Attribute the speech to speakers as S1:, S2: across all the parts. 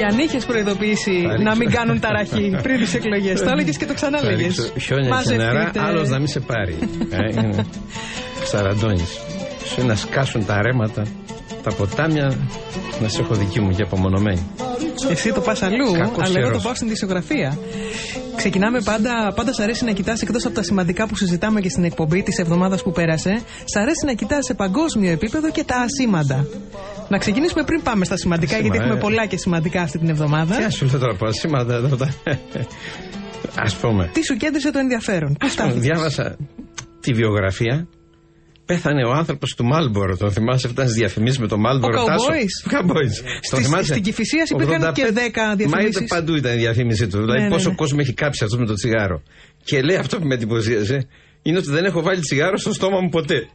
S1: Και αν είχες προειδοποιήσει να μην κάνουν ταραχή πριν τις εκλογές, το έλεγες και το ξανάλεγε.
S2: Χιόνια και νερά, άλλος να μην σε πάρει. ε, Σαραντώνει. Σου να σκάσουν τα ρέματα, τα ποτάμια, να σε έχω δική μου και απομονωμένη.
S1: Εσύ το πας αλλού, αλλά εγώ το πάω στην δισογραφία. Ξεκινάμε πάντα, πάντα σ' αρέσει να κοιτάς εκτός από τα σημαντικά που συζητάμε και στην εκπομπή της εβδομάδας που πέρασε, σ' αρέσει να κοιτάς σε παγκόσμιο επίπεδο και τα ασήμαντα. Να ξεκινήσουμε πριν πάμε στα σημαντικά, γιατί έχουμε ε. πολλά και σημαντικά αυτή την εβδομάδα.
S2: Τι σου λέω τώρα από ασήμαντα εδώ. Α πούμε.
S1: Τι σου κέντρισε το ενδιαφέρον. Πώς
S2: Διάβασα τη βιογραφία Πέθανε ο άνθρωπος του Μάλμπορο. Τον θυμάσαι, φτάνει στι διαφημίσεις με τον Μάλμπορο.
S1: Ο Καουμπόη. Στην Κυφυσία υπήρχαν και 10 διαφημίσει.
S2: Μα είτε παντού ήταν η διαφήμιση του. Δηλαδή, ναι, πόσο ναι. κόσμο έχει κάψει αυτός με το τσιγάρο. Και λέει αυτό που με εντυπωσίασε είναι ότι δεν έχω βάλει τσιγάρο στο στόμα μου ποτέ.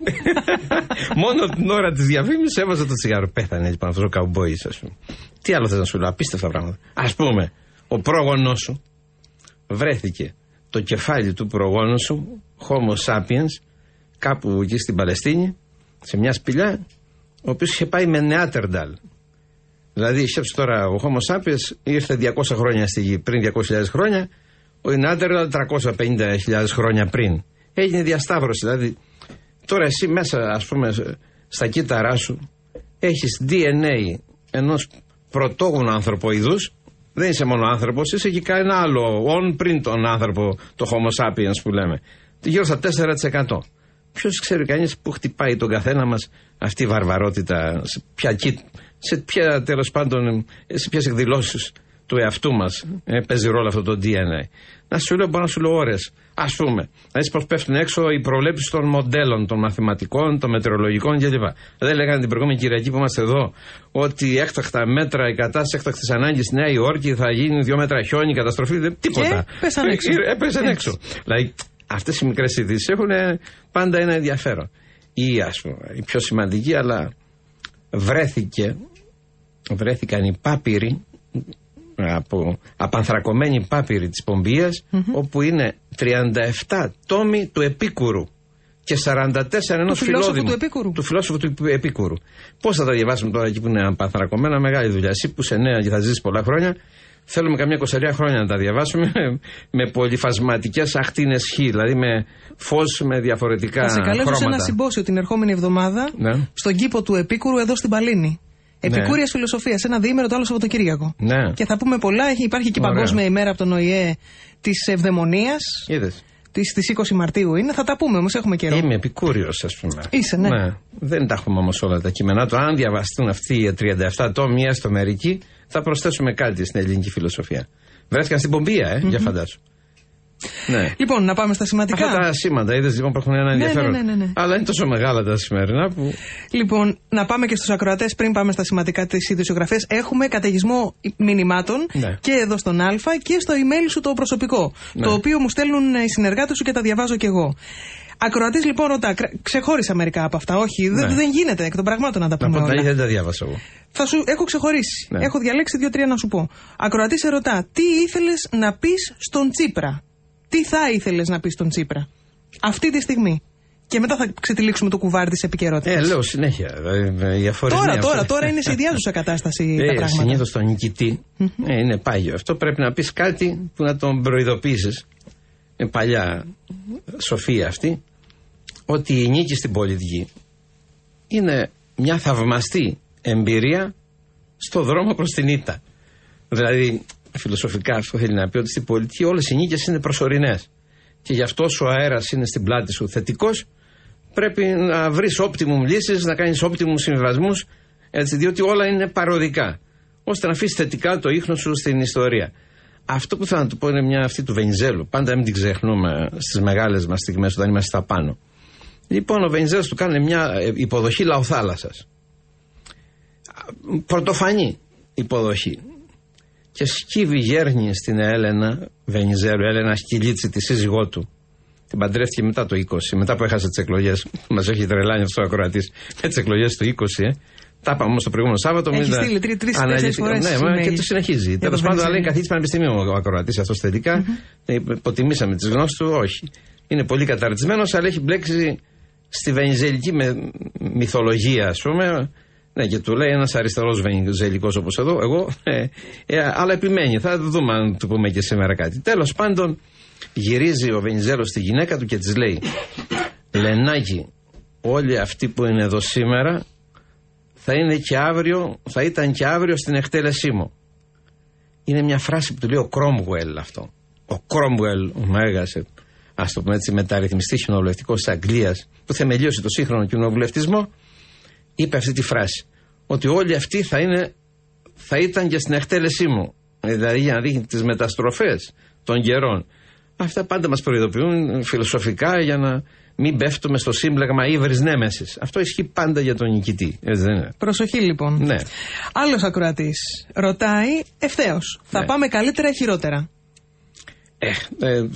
S2: Μόνο την ώρα της διαφήμισης έβαζα το τσιγάρο. Πέθανε λοιπόν αυτός ο Καουμπόη, ας πούμε. Τι άλλο θες να σου λέω, απίστευτα πράγματα. Α πούμε, ο πρόγονός σου βρέθηκε το κεφάλι του προγόνου σου, Homo sapiens, κάπου εκεί στην Παλαιστίνη, σε μια σπηλιά, ο οποίος είχε πάει με Νεάτερνταλ. Δηλαδή, σκέψτε τώρα, ο Homo sapiens ήρθε 200 χρόνια στη γη, πριν 200.000 χρόνια, ο Νεάτερνταλ 350.000 χρόνια πριν. Έγινε διασταύρωση. Δηλαδή, τώρα εσύ μέσα, ας πούμε, στα κύτταρά σου, έχεις DNA ενός πρωτόγονου ανθρωποειδού. Δεν είσαι μόνο άνθρωπος, είσαι και κανένα άλλο, όν πριν τον άνθρωπο, το Homo sapiens που λέμε. Γύρω στα 4%. Ποιος ξέρει κανείς που χτυπάει τον καθένα μας αυτή η βαρβαρότητα, σε ποια, σε ποια τέλος πάντων, σε ποιες εκδηλώσεις του εαυτού μας ε, παίζει ρόλο αυτό το DNA. Να σου λέω, μπορώ να σου λέω ώρες. Α πούμε, να δει πώ πέφτουν έξω οι προβλέψεις των μοντέλων, των μαθηματικών, των μετεωρολογικών κλπ. Δεν λέγανε την προηγούμενη Κυριακή που είμαστε εδώ ότι έκτακτα μέτρα, η κατάσταση έκτακτης ανάγκης στη Νέα Υόρκη θα γίνει δύο μέτρα χιόνι, καταστροφή. Δεν, τίποτα.
S1: Και πέσαν έξω.
S2: Έπεσαν έξω. Δηλαδή, αυτές οι μικρές ειδήσεις έχουν πάντα ένα ενδιαφέρον. Ή ας πούμε, η πιο σημαντική, αλλά βρέθηκε, βρέθηκαν οι πάπυροι από απανθρακωμένοι πάπυροι της Πομπίας όπου είναι 37 τόμοι του Επίκουρου και 44 ενός φιλόσοφου
S1: του Επίκουρου.
S2: Του φιλόσοφου του Επίκουρου. Πώς θα τα διαβάσουμε τώρα εκεί που είναι απανθρακωμένα, μεγάλη δουλειά. Εσύ που σε νέα και θα ζήσεις πολλά χρόνια, Θέλουμε καμιά κοσαριά χρόνια να τα διαβάσουμε με πολυφασματικές αχτίνες χ, δηλαδή με φως με διαφορετικά
S1: Θα σε καλέσω σε ένα συμπόσιο την ερχόμενη εβδομάδα ναι. στον κήπο του Επίκουρου εδώ στην Παλίνη. Ναι. Επικούρια ναι. φιλοσοφία, ένα διήμερο το άλλο Σαββατοκύριακο.
S2: Ναι.
S1: Και θα πούμε πολλά. Υπάρχει και η Παγκόσμια ημέρα από τον ΟΗΕ της Ευδαιμονίας.
S2: Είδες.
S1: Στι 20 Μαρτίου είναι, θα τα πούμε όμως, έχουμε καιρό.
S2: Είμαι επικούριος, ας πούμε.
S1: Είσαι, ναι. ναι.
S2: Δεν τα έχουμε όμως όλα τα κείμενά του. Αν διαβαστούν αυτοί οι 37 τόμοι, στο μερική, θα προσθέσουμε κάτι στην ελληνική φιλοσοφία. Βρέθηκαν στην Πομπία, ε, mm-hmm. για φαντάσου.
S1: Ναι. Λοιπόν, να πάμε στα σημαντικά.
S2: Αυτά τα σήματα, είδες λοιπόν που έχουν ένα ναι, ενδιαφέρον.
S1: Ναι, ναι, ναι,
S2: Αλλά είναι τόσο μεγάλα τα σημερινά που.
S1: Λοιπόν, να πάμε και στους ακροατές πριν πάμε στα σημαντικά της ειδησιογραφία. Έχουμε καταιγισμό μηνυμάτων
S2: ναι.
S1: και εδώ στον Α και στο email σου το προσωπικό. Το οποίο μου στέλνουν οι συνεργάτες σου και τα διαβάζω κι εγώ. Ακροατής λοιπόν ρωτά, ξεχώρισα μερικά από αυτά. Όχι, ναι. δεν, γίνεται εκ των πραγμάτων να τα πούμε.
S2: Από τα δεν τα διάβασα εγώ.
S1: Θα σου, έχω ξεχωρίσει. Ναι. Έχω διαλέξει δύο-τρία να σου πω. Ακροατής σε ρωτά, τι ήθελες να πεις στον Τσίπρα; Τι θα ήθελες να πεις στον Τσίπρα; Αυτή τη στιγμή. Και μετά θα ξετυλίξουμε το κουβάρι της επικαιρότητας.
S2: Ε, λέω συνέχεια.
S1: Ε, τώρα, τώρα, τώρα είναι σε ιδιάζουσα κατάσταση ε, τα πράγματα.
S2: Συνήθως τον νικητή ε, είναι πάγιο. Αυτό πρέπει να πεις κάτι που να τον προειδοποιήσει. Είναι παλιά σοφία αυτή ότι η νίκη στην πολιτική είναι μια θαυμαστή εμπειρία στο δρόμο προς την ήττα. Δηλαδή, φιλοσοφικά αυτό θέλει να πει ότι στην πολιτική όλες οι νίκες είναι προσωρινές. Και γι' αυτό ο αέρας είναι στην πλάτη σου θετικός, πρέπει να βρεις optimum λύσεις, να κάνεις optimum συμβιβασμούς, έτσι, διότι όλα είναι παροδικά. Ώστε να αφήσεις θετικά το ίχνος σου στην ιστορία. Αυτό που θέλω να του πω είναι μια αυτή του Βενιζέλου. Πάντα μην την ξεχνούμε στις μεγάλες μας στιγμές όταν είμαστε στα πάνω. Λοιπόν, ο Βενιζέλος του κάνει μια ε, υποδοχή λαοθάλασσας. Πρωτοφανή υποδοχή. Και σκύβει γέρνη στην Έλενα Βενιζέλου, Έλενα Σκυλίτση, τη σύζυγό του. Την παντρεύτηκε μετά το 20, μετά που έχασε τις εκλογές. Μας έχει τρελάνει αυτό ο ακροατής με τις εκλογές του 20, ε. Τα είπαμε όμως το προηγούμενο Σάββατο.
S1: Έχει στείλει τρει-τέσσερι φορές.
S2: Ναι, μα και το συνεχίζει. Τέλος πάντων, λέει καθίσει πανεπιστημίου ο ακροατής αυτός τελικά. Mm-hmm. Υποτιμήσαμε τις γνώσεις του, όχι. Είναι πολύ καταρτισμένος, αλλά έχει μπλέξει στη βενιζελική μυθολογία, ας πούμε, Ναι, και του λέει ένας αριστερός βενιζελικό όπως εδώ. Εγώ, ε, ε, αλλά επιμένει. Θα δούμε αν του πούμε και σήμερα κάτι. Τέλος πάντων, γυρίζει ο Βενιζέλος στη γυναίκα του και της λέει: Λενάκι, όλοι αυτοί που είναι εδώ σήμερα θα είναι και αύριο, θα ήταν και αύριο στην εκτέλεσή μου. Είναι μια φράση που του λέει ο Κρόμβουελ αυτό. Ο Κρόμβουελ, ο μέγας, ας το πούμε έτσι, μεταρρυθμιστής κοινοβουλευτικός της Αγγλίας, που θεμελίωσε το σύγχρονο κοινοβουλευτισμό, είπε αυτή τη φράση. Ότι όλοι αυτοί θα, είναι, θα ήταν και στην εκτέλεσή μου. Δηλαδή για να δείχνει τις μεταστροφές των καιρών. Αυτά πάντα μας προειδοποιούν φιλοσοφικά για να μην πέφτουμε στο σύμπλεγμα ύβρι νέμεση. Αυτό ισχύει πάντα για τον νικητή. Έτσι δεν είναι;
S1: Προσοχή λοιπόν.
S2: Ναι.
S1: Άλλος ακροατής ρωτάει ευθέως. Θα ναι. πάμε καλύτερα ή χειρότερα;
S2: Ε, ε,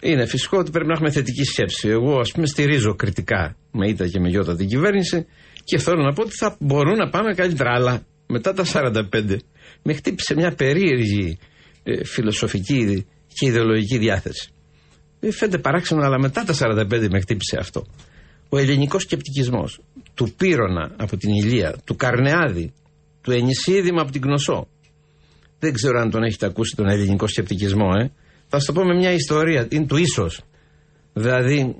S2: είναι φυσικό ότι πρέπει να έχουμε θετική σκέψη. Εγώ, ας πούμε, στηρίζω κριτικά με ήττα και με γιώτα την κυβέρνηση και θέλω να πω ότι θα μπορούν να πάμε καλύτερα. Αλλά μετά τα 45 με χτύπησε μια περίεργη ε, φιλοσοφική και ιδεολογική διάθεση. Δεν φαίνεται παράξενο, αλλά μετά τα 45 με χτύπησε αυτό. Ο ελληνικός σκεπτικισμός του Πύρονα από την Ηλία, του Καρνεάδη, του Ενισίδημα από την Κνωσό. Δεν ξέρω αν τον έχετε ακούσει τον ελληνικό σκεπτικισμό, ε. Θα σου το πω με μια ιστορία. Είναι του ίσως. Δηλαδή,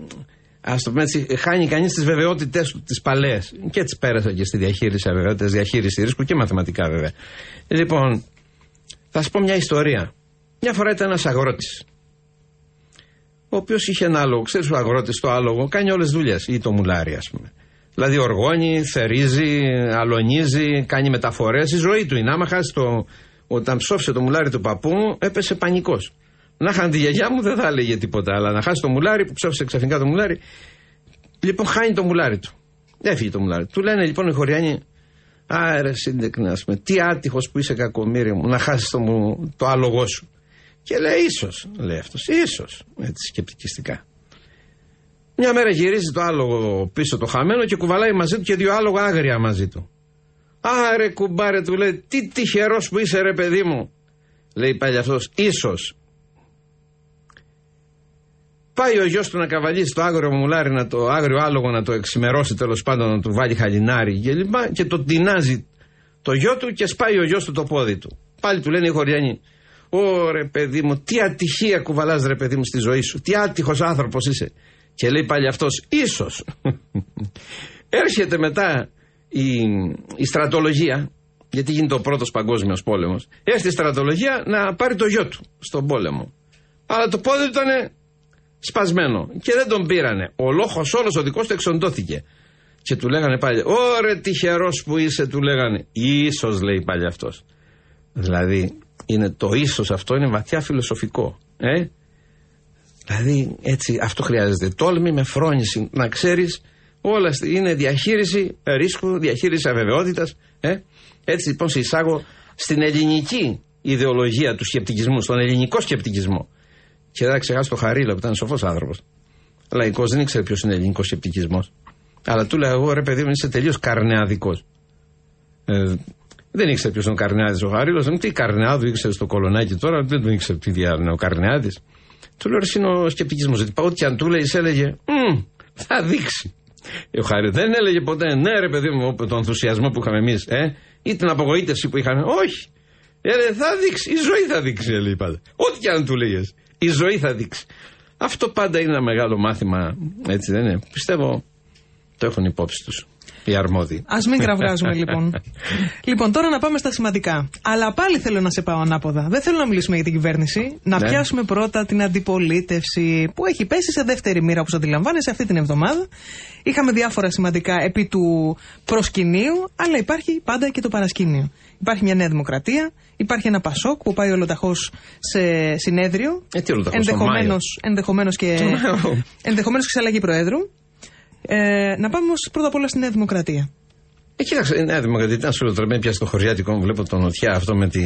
S2: ας το πούμε έτσι, χάνει κανείς τις βεβαιότητές του, τις παλαιές. Και έτσι πέρασα και στη διαχείριση αβεβαιότητα, διαχείριση ρίσκου και μαθηματικά βέβαια. Λοιπόν, θα σου πω μια ιστορία. Μια φορά ήταν ένας αγρότης ο οποίος είχε ένα άλογο. Ξέρεις, ο αγρότης το άλογο κάνει όλες τις δουλειές, ή το μουλάρι, ας πούμε. Δηλαδή, οργώνει, θερίζει, αλωνίζει, κάνει μεταφορές. Η ζωή του είναι. Άμα χάσει το. Όταν ψόφισε το μουλάρι του παππού μου, έπεσε πανικός. Να είχαν τη γιαγιά μου δεν θα έλεγε τίποτα. Αλλά να χάσει το μουλάρι που ψόφισε ξαφνικά το μουλάρι. Λοιπόν, χάνει το μουλάρι του. Έφυγε το μουλάρι. Του λένε λοιπόν οι χωριάνοι, Άρε, σύντεκνα, πούμε, τι άτυχος που είσαι κακομίρι μου, να χάσεις το, το άλογο σου. Και λέει ίσως, λέει αυτός, ίσως, έτσι σκεπτικιστικά. Μια μέρα γυρίζει το άλογο πίσω το χαμένο και κουβαλάει μαζί του και δύο άλογα άγρια μαζί του. Άρε κουμπάρε του λέει, τι τυχερός που είσαι ρε παιδί μου. Λέει πάλι αυτός, ίσως. Πάει ο γιος του να καβαλήσει το άγριο μουλάρι, να το άγριο άλογο να το εξημερώσει τέλος πάντων, να του βάλει χαλινάρι και λοιπά και το τεινάζει το γιο του και σπάει ο γιος του το πόδι του. Πάλι του λένε οι χωριανοί, Ωρε παιδί μου, τι ατυχία κουβαλάς ρε παιδί μου στη ζωή σου. Τι άτυχος άνθρωπος είσαι. Και λέει πάλι αυτός, ίσως. Έρχεται μετά η, η στρατολογία, γιατί γίνεται ο πρώτος παγκόσμιος πόλεμος. Έρχεται η στρατολογία να πάρει το γιο του στον πόλεμο. Αλλά το πόδι του ήταν σπασμένο και δεν τον πήρανε. Ο λόχος όλος ο δικός του εξοντώθηκε. Και του λέγανε πάλι, Ωρε τυχερός που είσαι, του λέγανε. Ίσως λέει πάλι αυτός. Δηλαδή, είναι το ίσως αυτό είναι βαθιά φιλοσοφικό. Ε; Δηλαδή έτσι αυτό χρειάζεται. Τόλμη με φρόνηση να ξέρεις όλα είναι διαχείριση ρίσκου, διαχείριση αβεβαιότητας. Ε; Έτσι λοιπόν σε εισάγω στην ελληνική ιδεολογία του σκεπτικισμού, στον ελληνικό σκεπτικισμό. Και δεν ξεχάσει το Χαρίλα που ήταν σοφός άνθρωπος. Λαϊκός δεν ήξερε ποιος είναι ελληνικός σκεπτικισμός. Αλλά του λέω εγώ ρε παιδί μου είσαι τελείως καρνεαδικό. Ε, δεν ήξερε ποιος είναι ο Καρνιάδης ο Χαρίλο. Τι Καρνιάδου ήξερε στο κολονάκι τώρα, δεν τον ήξερε τι διάρκεια ο Καρνιάδης. Του λέω είναι ο σκεπτικισμός. Γιατί πάω ό,τι αν του λέει, έλεγε Θα δείξει. Ο Χαρίλο δεν έλεγε ποτέ, ναι ρε παιδί μου, τον ενθουσιασμό που είχαμε εμείς, ε, ή την απογοήτευση που είχαμε. Όχι. Έλεγε, θα δείξει. Η ζωή θα δείξει, έλεγε πάντα. Ό,τι και αν του λέγες. Η ζωή θα δείξει. Αυτό πάντα είναι ένα μεγάλο μάθημα, έτσι δεν είναι. Πιστεύω το έχουν υπόψη τους οι αρμόδιοι.
S1: Α μην κραυγάζουμε λοιπόν. λοιπόν, τώρα να πάμε στα σημαντικά. Αλλά πάλι θέλω να σε πάω ανάποδα. Δεν θέλω να μιλήσουμε για την κυβέρνηση. Να ναι. πιάσουμε πρώτα την αντιπολίτευση που έχει πέσει σε δεύτερη μοίρα, όπως αντιλαμβάνεσαι, αυτή την εβδομάδα. Είχαμε διάφορα σημαντικά επί του προσκυνείου, αλλά υπάρχει πάντα και το παρασκήνιο. Υπάρχει μια Νέα Δημοκρατία, υπάρχει ένα Πασόκ που πάει ολοταχώς σε συνέδριο.
S2: Ε,
S1: Ενδεχομένως και, ενδεχομένως και σε αλλαγή Προέδρου. Ε, να πάμε όμως πρώτα απ' όλα στη Νέα Δημοκρατία.
S2: Ε, κοίταξε, η Νέα Δημοκρατία ήταν σου λοτρεμένη πια στο χωριάτικο. Βλέπω τον Νοτιά αυτό με τη.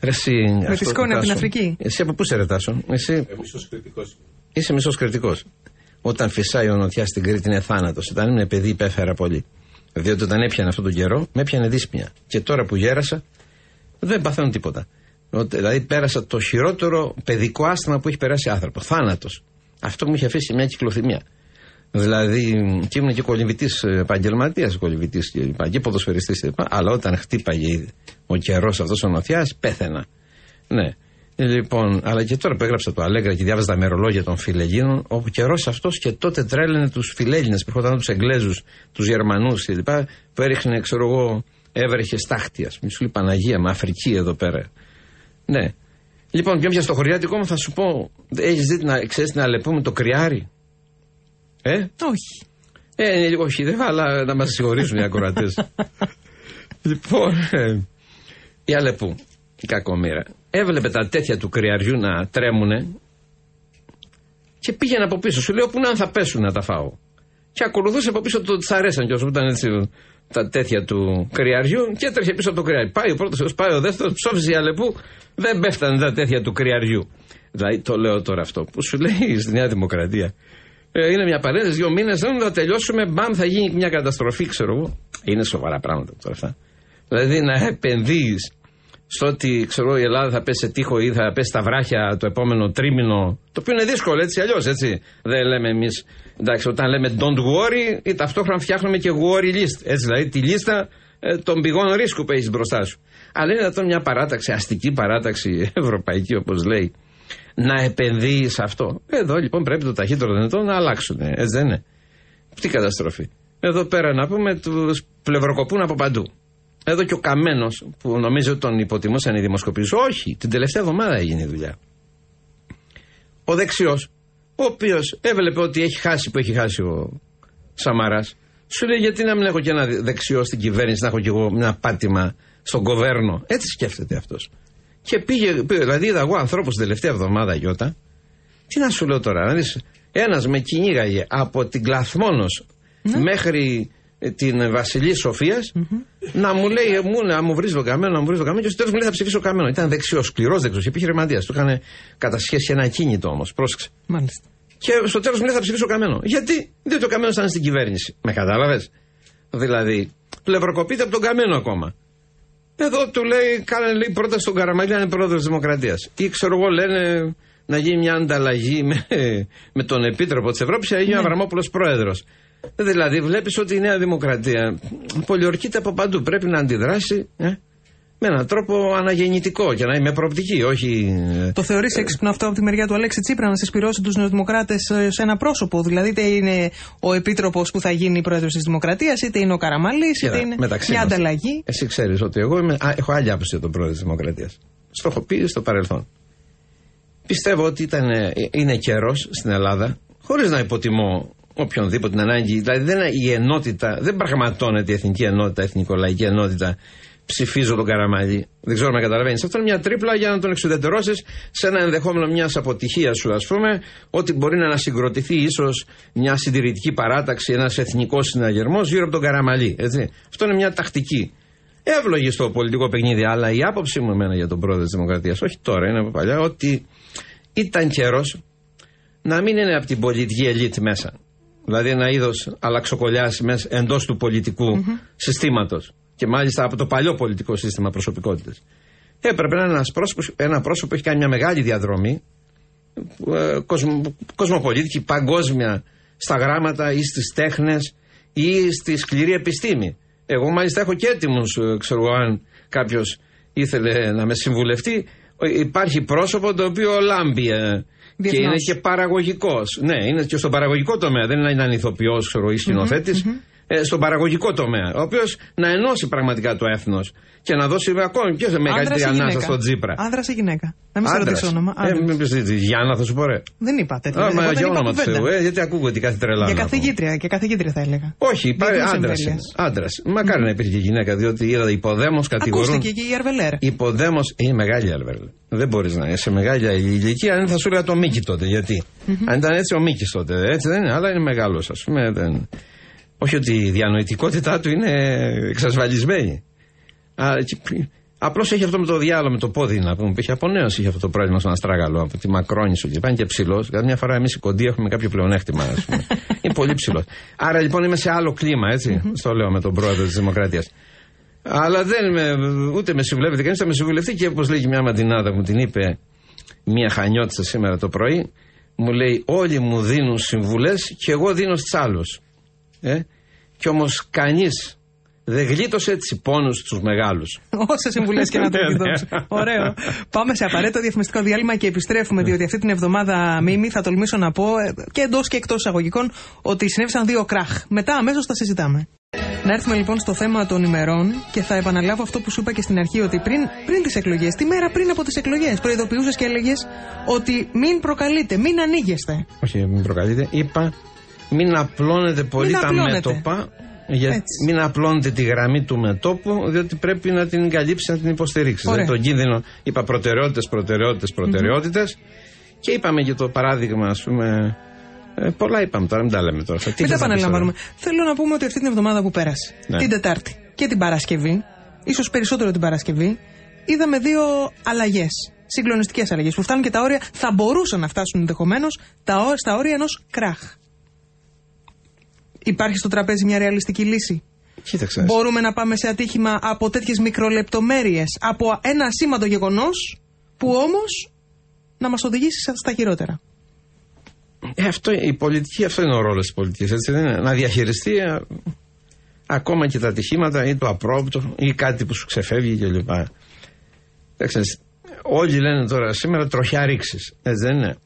S1: Ρε, εσύ, με τη σκόνη από την Αφρική.
S2: Εσύ από πού σε ρετάσω. Εσύ.
S3: Ε, μισός κριτικός.
S2: Είσαι μισός κριτικός. Όταν φυσάει ο Νοτιά στην Κρήτη είναι θάνατος. Όταν ήμουν παιδί υπέφερα πολύ. Διότι όταν έπιανε αυτόν τον καιρό, με έπιανε δύσπια. Και τώρα που γέρασα, δεν παθαίνω τίποτα. Δηλαδή πέρασα το χειρότερο παιδικό άσθημα που έχει περάσει άνθρωπο. Θάνατος. Αυτό μου είχε αφήσει μια κυκλοθυμία. Δηλαδή, και ήμουν και κολυμβητή επαγγελματίας, κολυμβητή και, και ποδοσφαιριστής Αλλά όταν χτύπαγε ο καιρός αυτός ο νοθιάς, πέθαινα. Ναι. Λοιπόν, αλλά και τώρα που έγραψα το Αλέγκρα και διάβαζα τα μερολόγια των φιλεγίνων, ο καιρός αυτός και τότε τρέλαινε τους φιλέλληνες που έρχονταν τους Εγγλέζους, τους Γερμανούς κλπ. Που έριχνε, ξέρω εγώ, έβρεχε στάχτια. Μη σου λέει Παναγία, με Αφρική εδώ πέρα. Ναι. Λοιπόν, και στο χωριάτικό μου θα σου πω, έχεις δει να ξέρεις την Αλεπού με το κρυάρι. Ε;
S1: Όχι.
S2: Ε, όχι, δεν αλλά να μας συγχωρήσουν οι ακροατές. λοιπόν, ε, η Αλεπού, η κακομήρα, έβλεπε τα τέτοια του κρυαριού να τρέμουνε και πήγαινε από πίσω. Σου λέει όπου να θα πέσουν να τα φάω. Και ακολουθούσε από πίσω το τσαρέσαν και όσο ήταν έτσι τα τέτοια του κρυαριού και έτρεχε πίσω από το κρυάρι. Πάει ο πρώτος, πάει ο δεύτερος, ψόφισε η Αλεπού, δεν πέφτανε τα τέτοια του κρυαριού. Δηλαδή το λέω τώρα αυτό που σου λέει στη Νέα Δημοκρατία. Ε, είναι μια παρένθεση, δύο μήνες, δεν θα τελειώσουμε, μπαμ, θα γίνει μια καταστροφή, ξέρω εγώ. Είναι σοβαρά πράγματα τώρα αυτά. Δηλαδή να επενδύεις στο ότι ξέρω, η Ελλάδα θα πέσει σε τείχο ή θα πέσει στα βράχια το επόμενο τρίμηνο. Το οποίο είναι δύσκολο έτσι αλλιώς, έτσι. Δεν λέμε εμείς. Εντάξει, όταν λέμε don't worry, ή ταυτόχρονα φτιάχνουμε και worry list. Έτσι, δηλαδή τη λίστα ε, των πηγών ρίσκου που έχεις μπροστά σου. Αλλά είναι αυτό μια παράταξη, αστική παράταξη ευρωπαϊκή, όπως λέει, να επενδύει σε αυτό. Εδώ λοιπόν πρέπει το ταχύτερο δυνατό να αλλάξουν. Έτσι δεν είναι; Τι καταστροφή. Εδώ πέρα να πούμε τους πλευροκοπούν από παντού. Εδώ και ο Καμένος που νομίζω ότι τον υποτιμούσαν οι δημοσκοπήσει. Όχι, την τελευταία εβδομάδα έγινε η δουλειά. Ο δεξιός, ο οποίος έβλεπε ότι έχει χάσει που έχει χάσει ο Σαμαράς, σου λέει γιατί να μην έχω και ένα δεξιό στην κυβέρνηση, να έχω κι εγώ ένα πάτημα στον κοβέρνο. Έτσι σκέφτεται αυτός. Και πήγε, πήγε, δηλαδή είδα εγώ ανθρώπους την τελευταία εβδομάδα, Γιώτα. Τι να σου λέω τώρα, να δεις, ένας με κυνήγαγε από την Κλαθμόνος ναι. μέχρι ε, την Βασιλή να μου λέει, μου, να μου βρεις το καμένο, να μου βρεις το καμένο και στο τέλος μου λέει θα ψηφίσω καμένο. Ήταν δεξιός, σκληρός δεξιός, επιχειρηματίας. Του είχαν κατασχέσει ένα κίνητο όμως. Πρόσεξε.
S1: Μάλιστα.
S2: Και στο τέλος μου λέει θα ψηφίσω καμένο. Γιατί, διότι ο καμένος ήταν στην κυβέρνηση. Με κατάλαβες; Δηλαδή, πλευροκοπείται από τον καμένο ακόμα. Εδώ του λέει, κάνε λέει πρώτα στον Καραμαλή να είναι πρόεδρος της Δημοκρατίας. Ή ξέρω εγώ λένε να γίνει μια ανταλλαγή με, με τον Επίτροπο της Ευρώπης και να γίνει ο ναι. Αβραμόπουλος πρόεδρος. Δηλαδή, βλέπεις ότι η Νέα Δημοκρατία πολιορκείται από παντού. Πρέπει να αντιδράσει ε, με έναν τρόπο αναγεννητικό και να είναι με προοπτική, όχι.
S1: Ε, το θεωρείς ε, έξυπνο αυτό από τη μεριά του Αλέξη Τσίπρα να συσπηρώσει τους Νεοδημοκράτες ε, σε ένα πρόσωπο; Δηλαδή, είτε είναι ο επίτροπος που θα γίνει πρόεδρος της Δημοκρατίας, είτε είναι ο Καραμαλής, είτε είναι μια ανταλλαγή.
S2: Εσύ ξέρεις ότι εγώ είμαι, α, έχω άλλη άποψη για τον πρόεδρο της Δημοκρατίας. Στο έχω πει στο παρελθόν. Πιστεύω ότι ήταν, είναι καιρός στην Ελλάδα, χωρίς να υποτιμώ οποιονδήποτε την ανάγκη. Δηλαδή δεν, η ενότητα, δεν πραγματώνεται η εθνική ενότητα, η εθνικολαϊκή ενότητα. Ψηφίζω τον Καραμαλή. Δεν ξέρω αν καταλαβαίνεις. Αυτό είναι μια τρίπλα για να τον εξουδετερώσεις σε ένα ενδεχόμενο μιας αποτυχίας σου, ας πούμε, ότι μπορεί να ανασυγκροτηθεί ίσως μια συντηρητική παράταξη, ένας εθνικός συναγερμός γύρω από τον Καραμαλή. Έτσι. Αυτό είναι μια τακτική. Εύλογη στο πολιτικό παιχνίδι, αλλά η άποψή μου εμένα για τον πρόεδρο της Δημοκρατίας, όχι τώρα, είναι από παλιά, ότι ήταν καιρός να μην είναι από την πολιτική ελίτ μέσα. Δηλαδή ένα είδος αλλαξοκολλιά εντός του πολιτικού mm-hmm. συστήματος. Και μάλιστα από το παλιό πολιτικό σύστημα προσωπικότητας. Έπρεπε να είναι ένας πρόσωπος, ένα πρόσωπο που έχει κάνει μια μεγάλη διαδρομή, ε, κοσμο, κοσμοπολίτικη, παγκόσμια, στα γράμματα ή στις τέχνες ή στη σκληρή επιστήμη. Εγώ μάλιστα έχω και έτοιμους, ε, ξέρω αν κάποιος ήθελε να με συμβουλευτεί. Υπάρχει πρόσωπο το οποίο λάμπει ε, και είναι και παραγωγικός. Ναι, είναι και στον παραγωγικό τομέα. Δεν είναι να είναι ηθοποιό ή σκηνοθέτης. Mm-hmm, ε, στον παραγωγικό τομέα. Ο οποίος να ενώσει πραγματικά το έθνος και να δώσει ακόμη πιο μεγαλύτερη ανάσα στον Τζίπρα.
S1: Άνδρα ή γυναίκα; Να μην σε ρωτήσω όνομα.
S2: Ε, μην πεις Γιάννα, θα σου πω ρε.
S1: Δεν είπα τέτοιο.
S2: Α, για όνομα του Θεού, ε, γιατί ακούγονται κάθε τρελά.
S1: Για καθηγήτρια, και καθηγήτρια θα έλεγα.
S2: Όχι, υπάρχει άντρας. Μακάρι να υπήρχε γυναίκα, διότι είδα υποδέμο κατηγορούν.
S1: Ακούστηκε και η Αρβελέρ.
S2: Υποδέμο είναι μεγάλη η Αρβελέρ. Δεν μπορείς να είσαι μεγάλη ηλικία, αν θα σου έλεγα το Μίκη τότε. Γιατί. Αν ήταν έτσι ο Μίκης τότε, έτσι δεν είναι, αλλά είναι μεγάλος ας πούμε. Όχι ότι η διανοητικότητά του είναι εξασφαλισμένη. Απλώς έχει αυτό με το διάλογο, με το πόδι να πούμε. Είχε από νέο είχε αυτό το πρόβλημα στον Αστράγαλο, από τη μακρόνη σου και πάνε και ψηλός. Δηλαδή μια φορά εμείς οι κοντοί έχουμε κάποιο πλεονέκτημα, ας πούμε. είναι πολύ ψηλός. Άρα λοιπόν είμαι σε άλλο κλίμα, έτσι. Στο λέω με τον πρόεδρο της Δημοκρατίας. Αλλά δεν με, ούτε με συμβουλεύεται κανείς, θα με συμβουλευτεί και όπως λέγει μια μαντινάδα που την είπε μια χανιώτησα σήμερα το πρωί. Μου λέει όλοι μου δίνουν συμβουλές και εγώ δίνω στους άλλους. Ε; Και όμως κανείς δεν γλίτωσε έτσι πόνου στου μεγάλους.
S1: Όσες συμβουλές και να του ναι, ναι. δώσει. Ωραίο. Πάμε σε απαραίτητο διαφημιστικό διάλειμμα και επιστρέφουμε, ναι. διότι αυτή την εβδομάδα, Μίμη, θα τολμήσω να πω ε, και εντός και εκτός εισαγωγικών ότι συνέβησαν δύο κράχ. Μετά αμέσως θα συζητάμε. Να έρθουμε λοιπόν στο θέμα των ημερών και θα επαναλάβω αυτό που σου είπα και στην αρχή ότι πριν, πριν τις εκλογές, τη μέρα πριν από τις εκλογές, προειδοποιούσες και έλεγες ότι μην προκαλείτε, μην ανοίγεστε.
S2: Όχι, μην προκαλείτε. Είπα μην απλώνετε πολύ μην τα μέτωπα για μην απλώνετε τη γραμμή του μετόπου, διότι πρέπει να την καλύψει, να την υποστηρίξει. Δηλαδή τον κίνδυνο, είπα προτεραιότητες, προτεραιότητες, προτεραιότητες. Και είπαμε και το παράδειγμα, ας πούμε. Ε, πολλά είπαμε τώρα, μην τα λέμε τώρα.
S1: Τι μην τα επαναλαμβάνουμε. Θέλω να πούμε ότι αυτή την εβδομάδα που πέρασε, ναι. την Τετάρτη και την Παρασκευή, ίσως περισσότερο την Παρασκευή, είδαμε δύο αλλαγές. Συγκλονιστικές αλλαγές που φτάνουν και τα όρια, θα μπορούσαν να φτάσουν ενδεχομένως στα όρια ενός κράχ. Υπάρχει στο τραπέζι μια ρεαλιστική λύση;
S2: Κοίταξε.
S1: Μπορούμε να πάμε σε ατύχημα από τέτοιες μικρολεπτομέρειες, από ένα σήμαντο γεγονός που όμως να μας οδηγήσει στα χειρότερα.
S2: Ε, αυτό, η πολιτική, αυτό είναι ο ρόλος της πολιτικής. Να διαχειριστεί α, ε, ακόμα και τα ατυχήματα ή το απρόπτο ή κάτι που σου ξεφεύγει κλπ. Όλοι λένε τώρα σήμερα τροχιά ρήξη. Έτσι δεν είναι;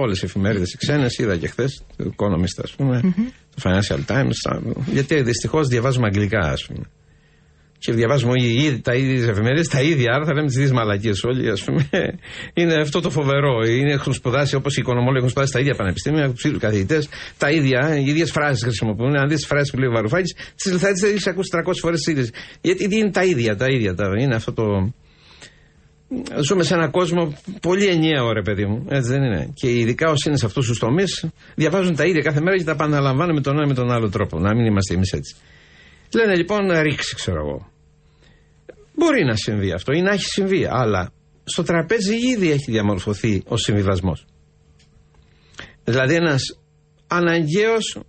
S2: Όλες οι εφημερίδες οι ξένες, είδα και χθες, το Economist, ας πούμε, mm-hmm. το Financial Times. γιατί δυστυχώς διαβάζουμε αγγλικά, ας πούμε. Και διαβάζουμε οι, τα ίδια εφημερίδες, τα ίδια άρθρα, λέμε τις ίδιες μαλακίες όλοι, ας πούμε. Είναι αυτό το φοβερό. Είναι, έχουν σπουδάσει όπως οι οικονομόλογοι έχουν σπουδάσει τα ίδια πανεπιστήμια, έχουν καθηγητές, τα ίδια, οι ίδιες φράσεις χρησιμοποιούν. Αν δεις τι φράσεις που λέει ο Βαρουφάκης, τι θα τις ακούσει 300 φορές τι ίδιε. Γιατί είναι τα ίδια, τα ίδια. Τα, είναι αυτό το, Ζούμε σε έναν κόσμο πολύ ενιαίο, ρε παιδί μου. Έτσι δεν είναι. Και ειδικά όσοι είναι σε αυτούς τους τομείς, διαβάζουν τα ίδια κάθε μέρα και τα επαναλαμβάνουν με τον ένα με τον άλλο τρόπο. Να μην είμαστε εμείς έτσι. Λένε λοιπόν να ρίξει, ξέρω εγώ. Μπορεί να συμβεί αυτό ή να έχει συμβεί, αλλά στο τραπέζι ήδη έχει διαμορφωθεί ο συμβιβασμός. Δηλαδή ένας αναγκαίος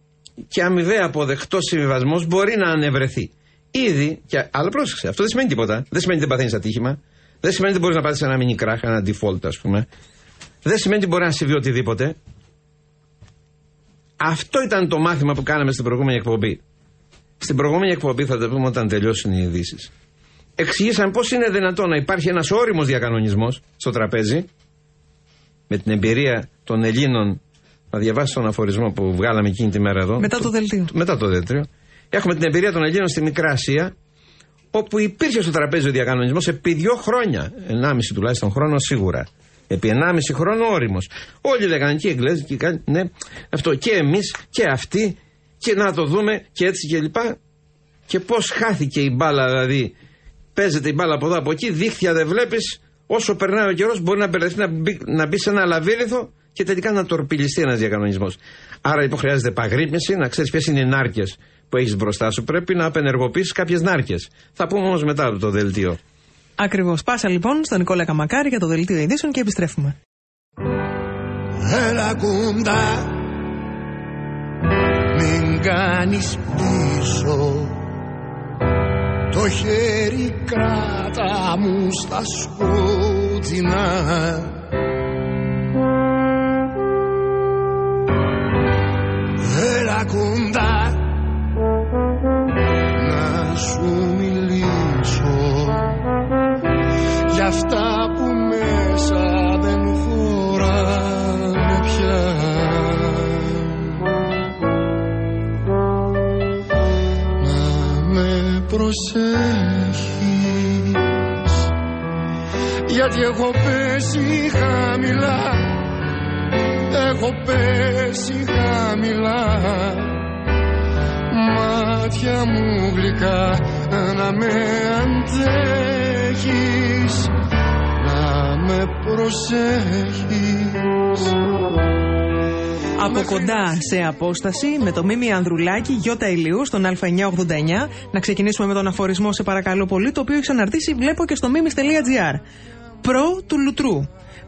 S2: και αμοιβαία αποδεκτός συμβιβασμός μπορεί να ανεβρεθεί. Ήδη, και, αλλά πρόσεξε, αυτό δεν σημαίνει τίποτα. Δεν σημαίνει ότι δεν παθαίνεις ατύχημα. Δεν σημαίνει ότι μπορείς να πάρει ένα mini crash, ένα default, ας πούμε. Δεν σημαίνει ότι μπορεί να συμβεί οτιδήποτε. Αυτό ήταν το μάθημα που κάναμε στην προηγούμενη εκπομπή. Στην προηγούμενη εκπομπή θα το πούμε όταν τελειώσουν οι ειδήσεις. Εξηγήσαμε πώς είναι δυνατόν να υπάρχει ένας όριμος διακανονισμός στο τραπέζι, με την εμπειρία των Ελλήνων. Να διαβάσει τον αφορισμό που βγάλαμε εκείνη τη μέρα εδώ.
S1: Μετά το δελτίο.
S2: Μετά το δελτίο. Έχουμε την εμπειρία των Ελλήνων στη Μικρά Ασία, όπου υπήρχε στο τραπέζι ο διακανονισμός επί δύο χρόνια, ενάμιση τουλάχιστον χρόνο σίγουρα. Επί ενάμιση χρόνο όριμος. Όλοι λέγανε και οι Εγγλέζοι και ναι, αυτό και εμείς και αυτοί και να το δούμε και έτσι και λοιπά. Και πώς χάθηκε η μπάλα, δηλαδή παίζεται η μπάλα από εδώ από εκεί, δίχτυα δεν βλέπεις. Όσο περνάει ο καιρός, μπορεί να μπερδευτεί να μπει, να μπει σε ένα λαβύρινθο και τελικά να τορπιλιστεί ένας διακανονισμός. Άρα λοιπόν χρειάζεται παγρύπνηση, να ξέρεις ποιες είναι οι νάρκες που έχεις μπροστά σου, πρέπει να απενεργοποιήσεις κάποιες νάρκες. Θα πούμε όμως μετά το δελτίο.
S1: Ακριβώς. Πάσα λοιπόν στον Νικόλα Καμακάρη για το δελτίο ειδήσεων και επιστρέφουμε. Έλα κοντά, μην κάνεις πίσω Το χέρι κράτα μου στα σκότεινα Έλα κοντά σου μιλήσω. Για αυτά που μέσα δεν χωράνε πια. Να με προσέχεις. Γιατί έχω πέσει χαμηλά. Έχω πέσει χαμηλά μάτια μου γλυκά να με αντέχεις να με προσέχεις από κοντά σε απόσταση με το Μίμη Ανδρουλάκη, Γιώτα Ηλίου στον Α989. Να ξεκινήσουμε με τον αφορισμό, σε παρακαλώ πολύ, το οποίο έχει αναρτήσει, βλέπω και στο mimis.gr. προ του λουτρού.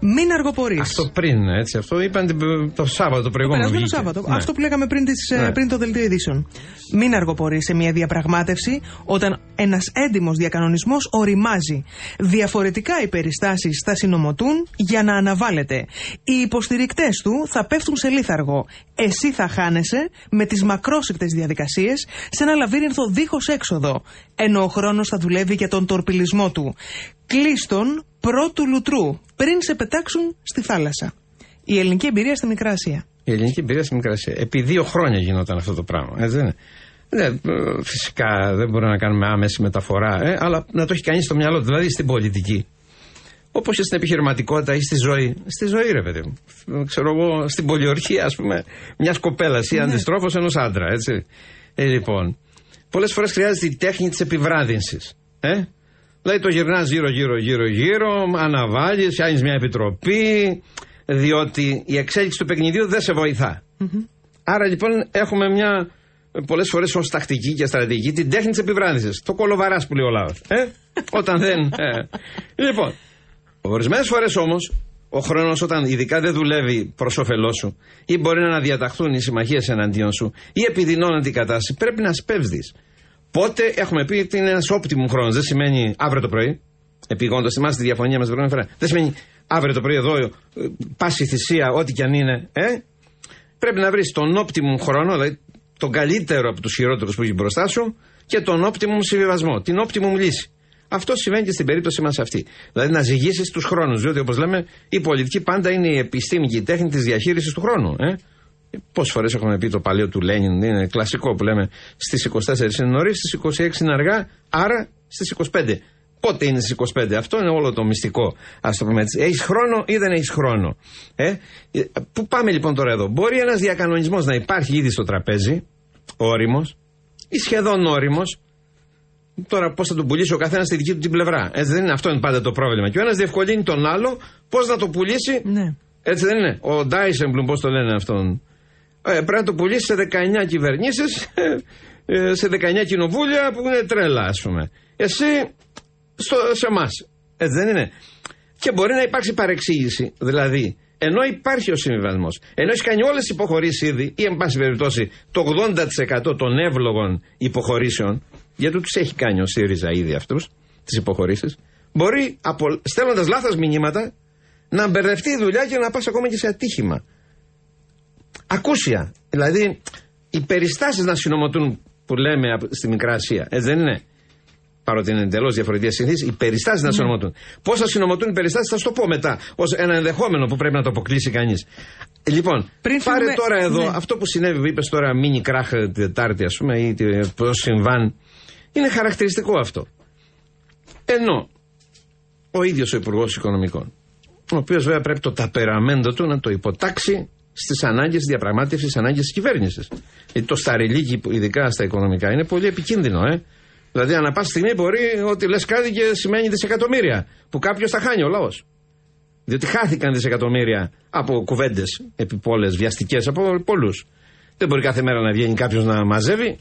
S1: Μην αργοπορείς.
S2: Αυτό πριν, έτσι. Αυτό είπαν το Σάββατο το προηγούμενο.
S1: Το Σάββατο. Ναι. Αυτό που λέγαμε πριν, τις, ε, ναι. πριν το δελτίο ειδήσεων. Μην αργοπορείς σε μια διαπραγμάτευση όταν ένας έντιμος διακανονισμός οριμάζει. Διαφορετικά οι περιστάσεις θα συνομωτούν για να αναβάλλεται. Οι υποστηρικτές του θα πέφτουν σε λίθαργο. Εσύ θα χάνεσαι με τις μακρόσυρτε διαδικασίες σε ένα λαβύρινθο δίχως έξοδο. Ενώ ο χρόνος θα δουλεύει για τον τορπιλισμό του. Κλείστον πρώτου λουτρού πριν σε πετάξουν στη θάλασσα. Η ελληνική εμπειρία στη Μικρά Ασία.
S2: Η ελληνική εμπειρία στη Μικρά Ασία. Επί δύο χρόνια γινόταν αυτό το πράγμα. Έτσι δεν είναι; Ναι, φυσικά δεν μπορούμε να κάνουμε άμεση μεταφορά, ε, αλλά να το έχει κανείς στο μυαλό του, δηλαδή στην πολιτική. Όπως και στην επιχειρηματικότητα ή στη ζωή. Στη ζωή, ρε παιδί μου. Ξέρω εγώ, στην πολιορχία, ας πούμε, μιας κοπέλας ή ναι. αντιστρόφως ενός άντρα, έτσι. Ε, λοιπόν, πολλές φορές χρειάζεται η τέχνη της επιβράδυνσης. Ε; Δηλαδή το γυρνάς γύρω, γύρω, γύρω, γύρω, αναβάλεις, φτιάχνει μια επιτροπή, διότι η εξέλιξη του παιχνιδιού δεν σε βοηθά. Άρα λοιπόν έχουμε μια πολλές φορές ως τακτική και στρατηγική την τέχνη της επιβράδυνση. Το κολοβαράς που λέει ο λαός. Ε; όταν δεν. Ε. Λοιπόν, ορισμένες φορές όμως ο χρόνος όταν ειδικά δεν δουλεύει προς όφελός σου ή μπορεί να αναδιαταχθούν οι συμμαχίες εναντίον σου ή επιδεινώνεται η κατάσταση, πρέπει να σπέβδεις. Πότε έχουμε πει ότι είναι ένας optimum χρόνος. Δεν σημαίνει αύριο το πρωί. Επιγόντως, θυμάστε τη διαφωνία μας την προηγούμενη φορά. Δεν σημαίνει αύριο το πρωί εδώ, ε, πάση θυσία, ό,τι και αν είναι. Ε; Πρέπει να βρεις τον optimum χρόνο, δηλαδή τον καλύτερο από τους χειρότερους που έχει μπροστά σου και τον optimum συμβιβασμό, την optimum λύση. Αυτό συμβαίνει και στην περίπτωση μας αυτή. Δηλαδή να ζυγίσεις τους χρόνους. Διότι όπως λέμε, η πολιτική πάντα είναι η επιστήμη και η τέχνη της διαχείρισης του χρόνου. Ε; Πόσες φορές έχουμε πει το παλιό του Λένιν, είναι κλασικό που λέμε στις 24 είναι νωρίς, στις 26 είναι αργά, άρα στις 25. Πότε είναι στις 25, αυτό είναι όλο το μυστικό. Α το πούμε έτσι. Έχεις χρόνο ή δεν έχεις χρόνο. Ε; Πού πάμε λοιπόν τώρα εδώ. Μπορεί ένας διακανονισμός να υπάρχει ήδη στο τραπέζι, όριμος ή σχεδόν όριμος. Τώρα πώς θα τον πουλήσει ο καθένας στη δική του την πλευρά. Έτσι δεν είναι; Αυτό είναι πάντα το πρόβλημα. Και ο ένας διευκολύνει τον άλλο πώς να το πουλήσει. Ναι. Έτσι δεν είναι; Ο Ντάισεμπλουμ, πώς το λένε αυτόν; Ε, πρέπει να το πουλήσει σε 19 κυβερνήσεις, ε, σε 19 κοινοβούλια που είναι τρέλα, ας πούμε. Εσύ στο, σε εμάς. Έτσι δεν είναι. Και μπορεί να υπάρξει παρεξήγηση. Δηλαδή, ενώ υπάρχει ο συμβιβασμός, ενώ έχει κάνει όλες τις υποχωρήσεις ήδη, ή εν πάση περιπτώσει το 80% των εύλογων υποχωρήσεων, γιατί τους έχει κάνει ο ΣΥΡΙΖΑ ήδη αυτούς, τις υποχωρήσεις, μπορεί στέλνοντας λάθος μηνύματα να μπερδευτεί η δουλειά και να πας ακόμα και σε ατύχημα ακούσια. Δηλαδή, οι περιστάσεις να συνομωτούν που λέμε στη Μικρά Ασία, έτσι δεν είναι; Παρότι είναι εντελώς διαφορετικές συνθήκες, οι περιστάσεις να ναι. συνομωτούν. Πώς θα συνομωτούν οι περιστάσεις, θα σου το πω μετά. Ω ένα ενδεχόμενο που πρέπει να το αποκλείσει κανείς. Λοιπόν, Πριν πάρε τώρα εδώ ναι. αυτό που συνέβη, που είπες τώρα, μίνι κράχ την Τετάρτη, ας πούμε, ή πώς συμβάν. Είναι χαρακτηριστικό αυτό. Ενώ ο ίδιος ο Υπουργός Οικονομικών, ο οποίος βέβαια πρέπει το ταπεραμέντο του να το υποτάξει στις ανάγκες διαπραγμάτευσης, στι ανάγκες της κυβέρνησης. Γιατί το σταριλίκι, ειδικά στα οικονομικά, είναι πολύ επικίνδυνο, ε. Δηλαδή, ανά πάση στιγμή μπορεί ότι λες κάτι και σημαίνει δισεκατομμύρια. Που κάποιος τα χάνει ο λαός. Διότι χάθηκαν δισεκατομμύρια από κουβέντες επιπόλε, βιαστικές, από πολλούς. Δεν μπορεί κάθε μέρα να βγαίνει κάποιος να μαζεύει.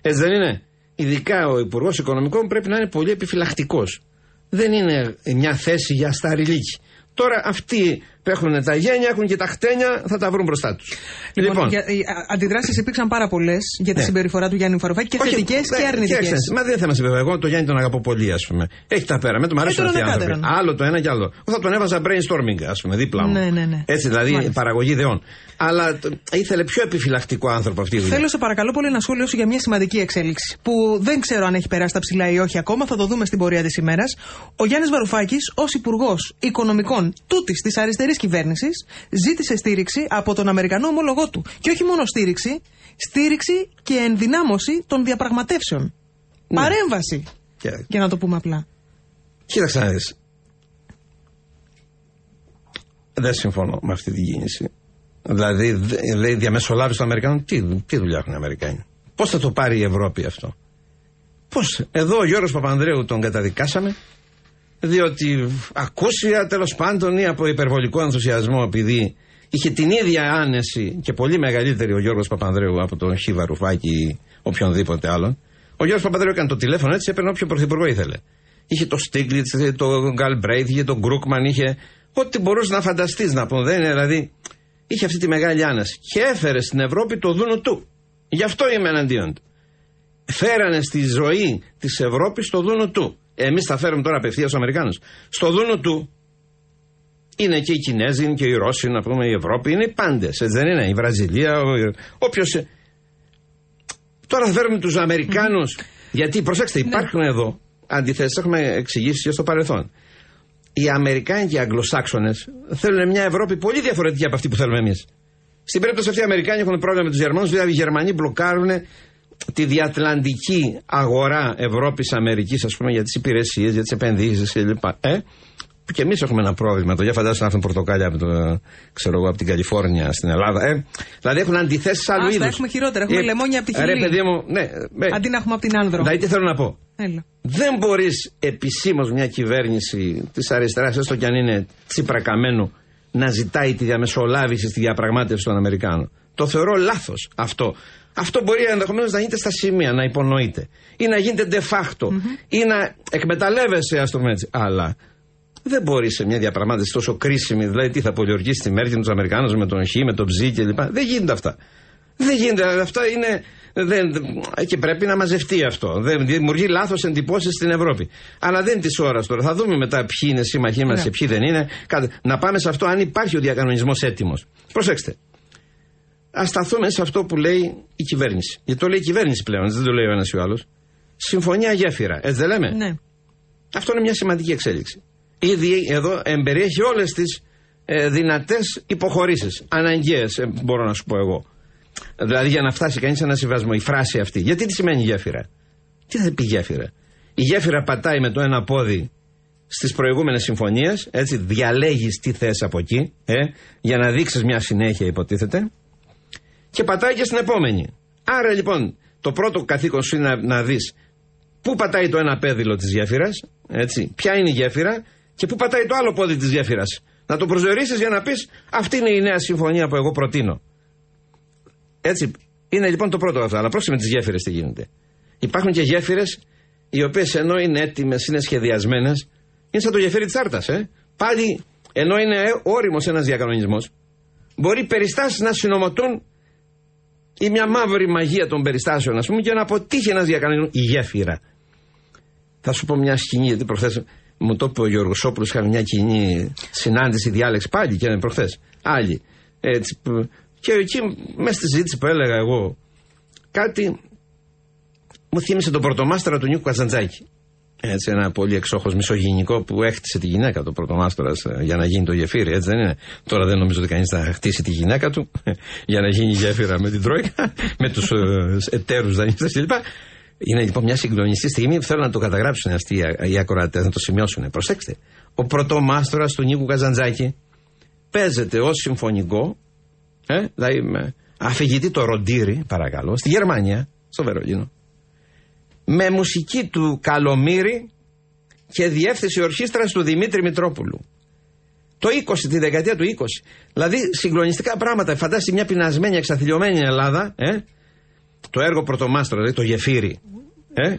S2: Έτσι δεν είναι. Ειδικά ο Υπουργός Οικονομικών πρέπει να είναι πολύ επιφυλακτικός. Δεν είναι μια θέση για σταριλίκι. Τώρα αυτοί που έχουν τα γένια, έχουν και τα χτένια, θα τα βρουν μπροστά τους.
S1: Λοιπόν, λοιπόν. αντιδράσεις υπήρξαν πάρα πολλές για τη ναι. συμπεριφορά του Γιάννη Φαρουφάκη και θετικές και ναι, αρνητικέ.
S2: Μα δεν θέμα συμπεριφορά. Εγώ τον Γιάννη τον αγαπώ πολύ, ας πούμε. Έχει τα πέρα. Με το μου αρέσουν αυτοί οι άνθρωποι. Άλλο το ένα και άλλο. Εγώ θα τον έβαζα brainstorming, ας πούμε, δίπλα μου. Ναι, ναι, ναι. Έτσι δηλαδή, Μάλιστα. παραγωγή ιδεών. Αλλά ήθελε πιο επιφυλακτικό άνθρωπο αυτή η δουλειά.
S1: Θέλω σε παρακαλώ πολύ να σχολιάσω για μια σημαντική εξέλιξη που δεν ξέρω αν έχει περάσει τα ψηλά ή όχι ακόμα. Θα το δούμε στην πορεία της ημέρας. Ο Γιάννης Βαρουφάκης, ως Υπουργός Οικονομικών τούτης της αριστερής κυβέρνηση, ζήτησε στήριξη από τον Αμερικανό ομολογό του. Και όχι μόνο στήριξη, στήριξη και ενδυνάμωση των διαπραγματεύσεων. Ναι. Παρέμβαση. Για να το πούμε απλά.
S2: Κοίταξε να δεις. Δεν συμφωνώ με αυτή την κίνηση. Δηλαδή, λέει διαμεσολάβηση των Αμερικανών. Τι, τι δουλειά έχουν οι Αμερικάνοι. Πώς θα το πάρει η Ευρώπη αυτό; Πώ. Εδώ ο Γιώργος Παπανδρέου τον καταδικάσαμε διότι ακούσια τέλος πάντων ή από υπερβολικό ενθουσιασμό επειδή είχε την ίδια άνεση και πολύ μεγαλύτερη ο Γιώργος Παπανδρέου από τον Χίβα Ρουφάκη ή οποιονδήποτε άλλον. Ο Γιώργος Παπανδρέου έκανε το τηλέφωνο έτσι, έπαιρνε όποιο πρωθυπουργό ήθελε. Είχε το Στίγκλιτ, το Γκαλμπρέιθ, είχε τον Γκρούκμαν, είχε. Ό,τι μπορούσε να φανταστείς να πω. Δεν είναι δηλαδή. Είχε αυτή τη μεγάλη άναση. Και έφερε στην Ευρώπη το δούνο του. Γι' αυτό είμαι εναντίον του. Φέρανε στη ζωή της Ευρώπης το δούνο του. Εμείς θα φέρουμε τώρα απευθεία στους Αμερικάνους. Στο δούνο του είναι και οι Κινέζοι, είναι και οι Ρώσοι, να πούμε η Ευρώπη, είναι οι πάντες. Έτσι δεν είναι, η Βραζιλία, όποιο. Τώρα θα φέρουμε τους Αμερικάνους. Γιατί προσέξτε, ναι. υπάρχουν εδώ αντιθέσεις, έχουμε εξηγήσει και στο παρελθόν. Οι Αμερικάνοι και οι Αγγλοσάξονες θέλουν μια Ευρώπη πολύ διαφορετική από αυτή που θέλουμε εμείς. Στην περίπτωση αυτή οι Αμερικάνοι έχουν πρόβλημα με τους Γερμανούς, δηλαδή οι Γερμανοί μπλοκάρουν τη διατλαντική αγορά Ευρώπη-Αμερική, ας πούμε, για τις υπηρεσίες, για τις επενδύσεις κλπ. Ε; Και εμείς έχουμε ένα πρόβλημα. Το για φαντάζομαι να έρθουν πορτοκάλια από, το, ξέρω εγώ, από την Καλιφόρνια στην Ελλάδα. Ε, δηλαδή έχουν αντιθέσεις άλλου είδους.
S1: Έχουμε χειρότερα. Έχουμε ε, λεμόνια από τη Χιλή. Ρε,
S2: παιδί μου, ναι,
S1: ε, Αντί να έχουμε από την Άνδρο.
S2: Δηλαδή τι θέλω να πω; Έλα. Δεν μπορείς επισήμως μια κυβέρνηση της αριστεράς, έστω κι αν είναι τσίπρα καμένου, να ζητάει τη διαμεσολάβηση στη διαπραγμάτευση των Αμερικάνων. Το θεωρώ λάθος αυτό. Αυτό μπορεί ενδεχομένως να γίνεται στα σημεία, να υπονοείται. ή να γίνεται de facto. Mm-hmm. ή να εκμεταλλεύεσαι, ας το πούμε έτσι. Αλλά δεν μπορείς σε μια διαπραγμάτευση τόσο κρίσιμη, δηλαδή τι θα πολιορκήσει τη Μέρκελ, τους Αμερικάνους με τον Χ, με τον Ψ κλπ. Δεν γίνεται αυτά. Δεν γίνεται. Αυτά είναι. Δεν, και πρέπει να μαζευτεί αυτό. Δεν, δημιουργεί λάθος εντυπώσεις στην Ευρώπη. Αλλά δεν είναι της ώρας τώρα. Θα δούμε μετά ποιοι είναι σύμμαχοί μας ναι. και ποιοι δεν είναι. Να πάμε σε αυτό αν υπάρχει ο διακανονισμός έτοιμος. Προσέξτε. Α σταθούμε σε αυτό που λέει η κυβέρνηση. Γιατί το λέει η κυβέρνηση πλέον, δεν το λέει ο ένας ή ο άλλος. Συμφωνία γέφυρα. Έτσι δεν λέμε;
S1: Ναι.
S2: Αυτό είναι μια σημαντική εξέλιξη ήδη εδώ εμπεριέχει όλες τις ε, δυνατές υποχωρήσεις. Αναγκαίες, ε, μπορώ να σου πω εγώ. Δηλαδή για να φτάσει κανείς σε ένα συμβασμό. Η φράση αυτή. Γιατί τι σημαίνει γέφυρα; Τι θα πει γέφυρα; Η γέφυρα πατάει με το ένα πόδι στις προηγούμενες συμφωνίες. Έτσι, διαλέγεις τι θες από εκεί. Ε, για να δείξεις μια συνέχεια, υποτίθεται. Και πατάει και στην επόμενη. Άρα λοιπόν, το πρώτο καθήκον σου είναι να, να δεις πού πατάει το ένα πέδιλο της γέφυρας. Έτσι, ποια είναι η γέφυρα και πού πατάει το άλλο πόδι της γέφυρας. Να το προσδιορίσεις για να πεις αυτή είναι η νέα συμφωνία που εγώ προτείνω. Έτσι. Είναι λοιπόν το πρώτο αυτό. Αλλά πρόσεχε με τις γέφυρες τι γίνεται. Υπάρχουν και γέφυρες οι οποίες ενώ είναι έτοιμες, είναι σχεδιασμένες, είναι σαν το γεφύρι της Άρτας. Ε. Πάλι ενώ είναι όριμος ένας διακανονισμός, μπορεί περιστάσεις να συνομωτούν ή μια μαύρη μαγεία των περιστάσεων, ας πούμε, και να αποτύχει ένας διακανονισμός. Η γέφυρα. Θα σου πω μια σκηνή, γιατί προχθές μου το είπε ο Γιώργος Σόπουλος, είχαμε μια κοινή συνάντηση, διάλεξη πάλι και προχθές. Άλλη. Έτσι, και εκεί μέσα στη συζήτηση που έλεγα εγώ κάτι μου θύμισε τον πρωτομάστερα του Νίκου Καζαντζάκη. Έτσι, ένα πολύ εξόχως μισογενικό που έχτισε τη γυναίκα του πρωτομάστορας ε, για να γίνει το γεφύρι, έτσι δεν είναι; Τώρα δεν νομίζω ότι κανείς θα χτίσει τη γυναίκα του για να γίνει γέφυρα με την Τρόικα, με τους ε, εταίρους δανειστές κλπ. Είναι λοιπόν μια συγκλονιστή στιγμή που θέλω να το καταγράψουν αυτοί οι ακροατές, να το σημειώσουν. Προσέξτε. Ο πρωτομάστορας του Νίκου Καζαντζάκη παίζεται ως συμφωνικό, ε, δηλαδή με αφηγητή το ροντήρι, παρακαλώ, στη Γερμανία, στο Βερολίνο, με μουσική του Καλομήρη και διεύθυνση ορχήστρας του Δημήτρη Μητρόπουλου. Το 20, τη δεκαετία του 20. Δηλαδή συγκλονιστικά πράγματα. Φαντάζεσαι μια πεινασμένη, εξαθλειωμένη Ελλάδα, ε, το έργο πρωτομάστρο, δηλαδή το γεφύρι. Ε;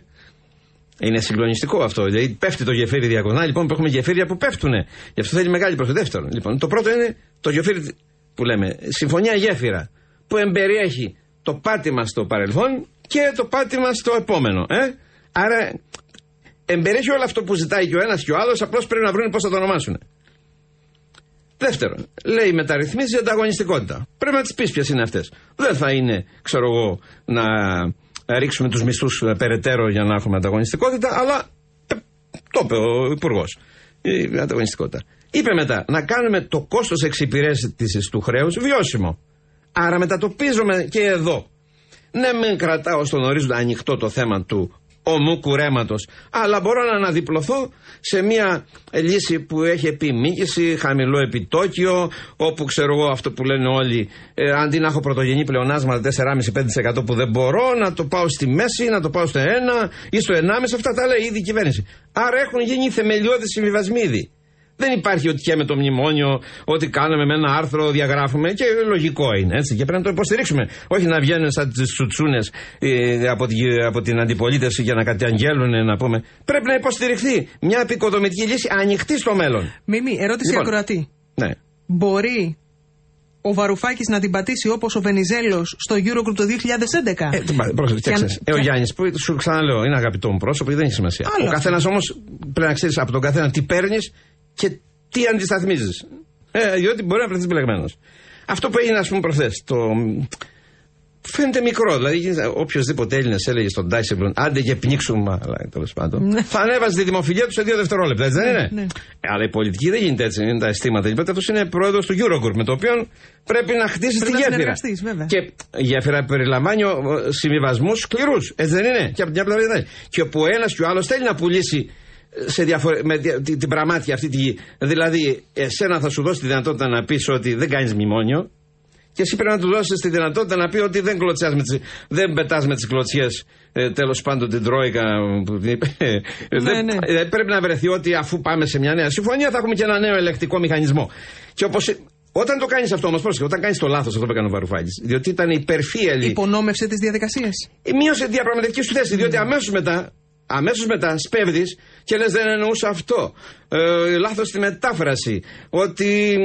S2: Είναι συγκλονιστικό αυτό. Δηλαδή πέφτει το γεφύρι διακονά, λοιπόν που έχουμε γεφύρια που πέφτουν. Γι' αυτό θέλει μεγάλη προσοχή. Δεύτερον, λοιπόν, το πρώτο είναι το γεφύρι που λέμε. Συμφωνία γέφυρα. Που εμπεριέχει το πάτημα στο παρελθόν και το πάτημα στο επόμενο. Ε; Άρα εμπεριέχει όλο αυτό που ζητάει και ο ένας και ο άλλος, απλώς πρέπει να βρουν πώς θα το ονομάσουν. Δεύτερον, λέει μεταρρυθμίσει ανταγωνιστικότητα. Πρέπει να τις πεις ποιες είναι αυτές. Δεν θα είναι, ξέρω εγώ, να ρίξουμε τους μισθούς ε, περαιτέρω για να έχουμε ανταγωνιστικότητα, αλλά ε, το είπε ο Υπουργός. Η ανταγωνιστικότητα. Είπε μετά να κάνουμε το κόστος εξυπηρέτηση του χρέους βιώσιμο. Άρα μετατοπίζουμε και εδώ. Ναι, μην κρατάω στον ορίζοντα ανοιχτό το θέμα του ομού κουρέματος. Αλλά μπορώ να αναδιπλωθώ σε μια λύση που έχει επιμήκυση, χαμηλό επιτόκιο, όπου ξέρω εγώ αυτό που λένε όλοι, ε, αντί να έχω πρωτογενή πλεονάσματα 4,5-5% που δεν μπορώ, να το πάω στη μέση, να το πάω στο 1 ή στο 1,5, αυτά τα λέει ήδη η κυβέρνηση. Άρα έχουν γίνει θεμελιώδεις συμβιβασμοί ήδη. Δεν υπάρχει ότι και με το μνημόνιο, ότι κάναμε με ένα άρθρο, διαγράφουμε και λογικό είναι έτσι. Και πρέπει να το υποστηρίξουμε. Όχι να βγαίνουν σαν τις τσουτσούνες ε, από, από την αντιπολίτευση για να καταγγέλουν, να πούμε. Πρέπει να υποστηριχθεί μια επικοδομητική λύση ανοιχτή στο μέλλον.
S1: Μιμή, ερώτηση λοιπόν, ακροατή.
S2: Ναι.
S1: Μπορεί ο Βαρουφάκης να την πατήσει όπως ο Βενιζέλος στο Eurogroup το 2011. Ε, πρόσεχε,
S2: αν... ε, ο Γιάννης, που σου ξαναλέω, είναι αγαπητό μου πρόσωπο, δεν έχει σημασία. Άλλο. Ο καθένας όμως πρέπει να ξέρεις από τον καθένα τι παίρνεις και τι αντισταθμίζεις. Ε, διότι μπορεί να βρεθείς μπλεγμένος. Αυτό που έγινε, ας πούμε, προχθές, το Φαίνεται μικρό. Δηλαδή, οποιοδήποτε Έλληνα έλεγε στον Ντάισεμπλον, άντε και πνίξουμε, τέλος πάντων, ναι. θα ανέβαζε τη δημοφιλία του σε δύο δευτερόλεπτα, έτσι δεν ναι, είναι; Ναι. Ε, αλλά η πολιτική δεν γίνεται έτσι, είναι τα αισθήματα. Λοιπόν, αυτό είναι πρόεδρος του Eurogroup, με το οποίο πρέπει να χτίσει τη γέφυρα. Και η γέφυρα περιλαμβάνει συμβιβασμούς σκληρούς, έτσι δεν είναι; Και από την πλευρά Και όπου ένας και ο άλλος θέλει να πουλήσει σε διαφορε... με την, την πραμάτια αυτή τη Δηλαδή, εσένα θα σου δώσει τη δυνατότητα να πεις ότι δεν κάνεις μνημόνιο, και εσύ πρέπει να του δώσεις τη δυνατότητα να πει ότι δεν, με τις, δεν πετάς με τις κλωτσιές ε, τέλος πάντων την Τρόικα. Ε, ναι, ναι. Ε, πρέπει να βρεθεί ότι αφού πάμε σε μια νέα συμφωνία θα έχουμε και ένα νέο ελεκτικό μηχανισμό. Και όπως όταν το κάνεις αυτό όμως, πρόσεχε, όταν κάνεις το λάθος αυτό που έκανε ο Βαρουφάκης, διότι ήταν υπερφύαλη.
S1: Υπονόμευσε τις διαδικασίες.
S2: Μείωσε τη διαπραγματευτική σου θέση, διότι αμέσως μετά αμέσως μετά σπέβδεις και λες δεν εννοούσα αυτό. Ε, λάθος στη μετάφραση. Ότι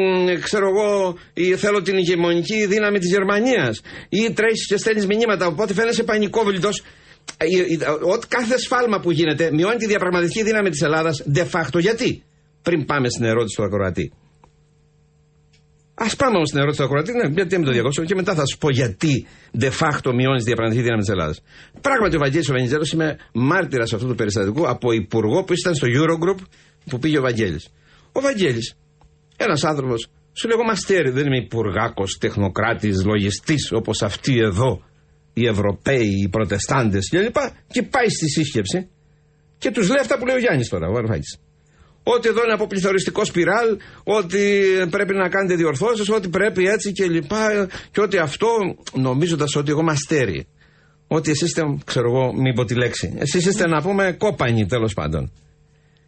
S2: ξέρω εγώ θέλω την ηγεμονική δύναμη της Γερμανίας. Ή τρέχεις και στέλνεις μηνύματα οπότε φαίνεσαι πανικόβλητος. Ε, ε, ότι κάθε σφάλμα που γίνεται μειώνει τη διαπραγματευτική δύναμη της Ελλάδας de facto. Γιατί; Πριν πάμε στην ερώτηση του ακροατή. Α πάμε όμως στην ερώτηση του ακροατή, ναι, γιατί με το διακόψω και μετά θα σου πω γιατί de facto μειώνεις τη διαπραγματευτική δύναμη της Ελλάδας. Πράγματι, ο Βαγγέλης ο Βενιζέλος είμαι μάρτυρας αυτού του περιστατικού από υπουργό που ήταν στο Eurogroup που πήγε ο Βαγγέλης. Ο Βαγγέλης, ένας άνθρωπος, σου λέγω μαστέρι, δεν είμαι υπουργάκος, τεχνοκράτης, λογιστής όπως αυτοί εδώ οι Ευρωπαίοι, οι Προτεστάντες κλπ. Και, και πάει στη σύσκεψη και τους λέει αυτά που λέει ο Γιάννης τώρα, ο Βαρουφάκη ότι εδώ είναι αποπληθωριστικό σπιράλ, ότι πρέπει να κάνετε διορθώσεις, ότι πρέπει έτσι και λοιπά. Και ότι αυτό νομίζοντας ότι εγώ μαστέρι. Ότι εσείς είστε, ξέρω εγώ, μην πω τη λέξη. Εσείς είστε να πούμε κόπανοι τέλος πάντων.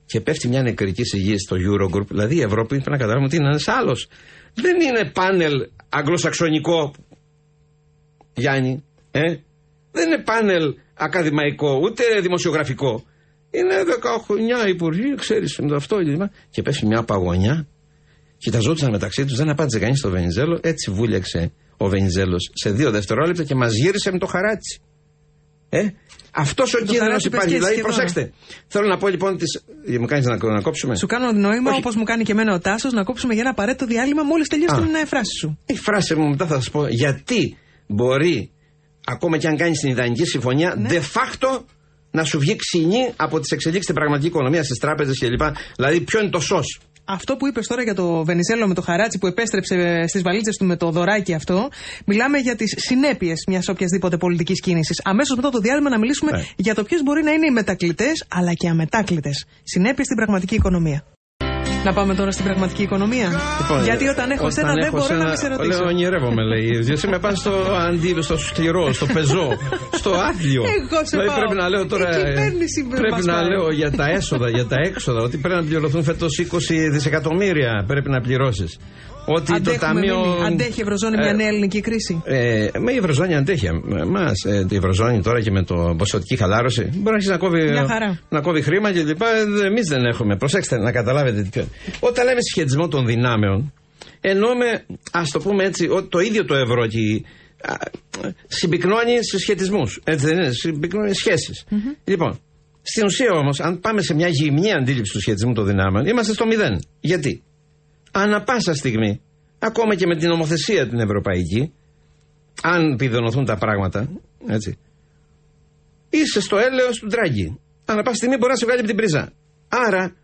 S2: Και πέφτει μια νεκρική σιγή στο Eurogroup. Δηλαδή η Ευρώπη πρέπει να καταλάβουμε ότι είναι ένας άλλος. Δεν είναι πάνελ αγγλοσαξονικό, Γιάννη. Ε; Δεν είναι πάνελ ακαδημαϊκό, ούτε δημοσιογραφικό. Είναι 18 υπουργοί, ξέρεις με το αυτό και Και πέφτει μια παγωνιά. Κοιταζόντουσαν μεταξύ τους, δεν απάντησε κανείς στο Βενιζέλο. Έτσι βούλεξε ο Βενιζέλος σε δύο δευτερόλεπτα και μας γύρισε με το χαράτσι. Ε, αυτός ο κίνδυνος υπάρχει. Δηλαδή, προσέξτε. Θέλω να πω λοιπόν. Τις... Μου κάνεις να, να κόψουμε.
S1: Σου κάνω νόημα, όπως μου κάνει και εμένα ο Τάσος, να κόψουμε για ένα απαραίτητο διάλειμμα μόλις τελειώσει την φράση σου.
S2: Η φράση μου μετά θα σας πω γιατί μπορεί, ακόμα και αν κάνει την ιδανική συμφωνία, ναι. de facto να σου βγει ξυνή από τις εξελίξεις στην πραγματική οικονομία, στις τράπεζες κλπ. Δηλαδή, ποιο είναι το σο.
S1: Αυτό που είπες τώρα για το Βενιζέλο με το χαράτσι που επέστρεψε στις βαλίτσες του με το δωράκι αυτό, μιλάμε για τις συνέπειες μιας οποιασδήποτε πολιτικής κίνησης. Αμέσως μετά το διάλειμμα να μιλήσουμε ναι. για το ποιες μπορεί να είναι οι μετακλητές αλλά και αμετάκλητες συνέπειες στην πραγματική οικονομία. Να πάμε τώρα στην πραγματική οικονομία. Λοιπόν, Γιατί όταν έχω σένα δεν μπορώ να με σε ρωτήσω.
S2: Λέω ονειρεύομαι, λέει. Γιατί με πας στο αντίλο, στο σκληρό, στο πεζό, στο άδειο.
S1: Εγώ σε δηλαδή,
S2: πρέπει να λέω τώρα. Πρέπει να λέω για τα έσοδα, για τα έξοδα. Ότι πρέπει να πληρωθούν φέτος 20 δισεκατομμύρια. Πρέπει να πληρώσεις ότι το Ταμείο.
S1: Αντέχει η Ευρωζώνη μια ε, νέα ελληνική κρίση;
S2: Ε, με η Ευρωζώνη αντέχει. Μας ε, η Ευρωζώνη τώρα και με το ποσοτική χαλάρωση μπορεί να αρχίσει να κόβει, να κόβει χρήμα και λοιπά. Εμείς δεν έχουμε. Προσέξτε να καταλάβετε τι Όταν λέμε συσχετισμό των δυνάμεων, εννοούμε, ας το πούμε έτσι, ότι το ίδιο το ευρώ και συμπυκνώνει συσχετισμού. Έτσι δεν είναι, συμπυκνώνει Λοιπόν, στην ουσία όμως, αν πάμε σε μια γυμνή αντίληψη του σχετισμού των δυνάμεων, είμαστε στο μηδέν. Γιατί; Ανά πάσα στιγμή, ακόμα και με την νομοθεσία την ευρωπαϊκή, αν πηδονωθούν τα πράγματα, έτσι, είσαι στο έλεος του Ντράγκη. Ανά πάσα στιγμή μπορεί να σε βγάλει από την πρίζα. Άρα,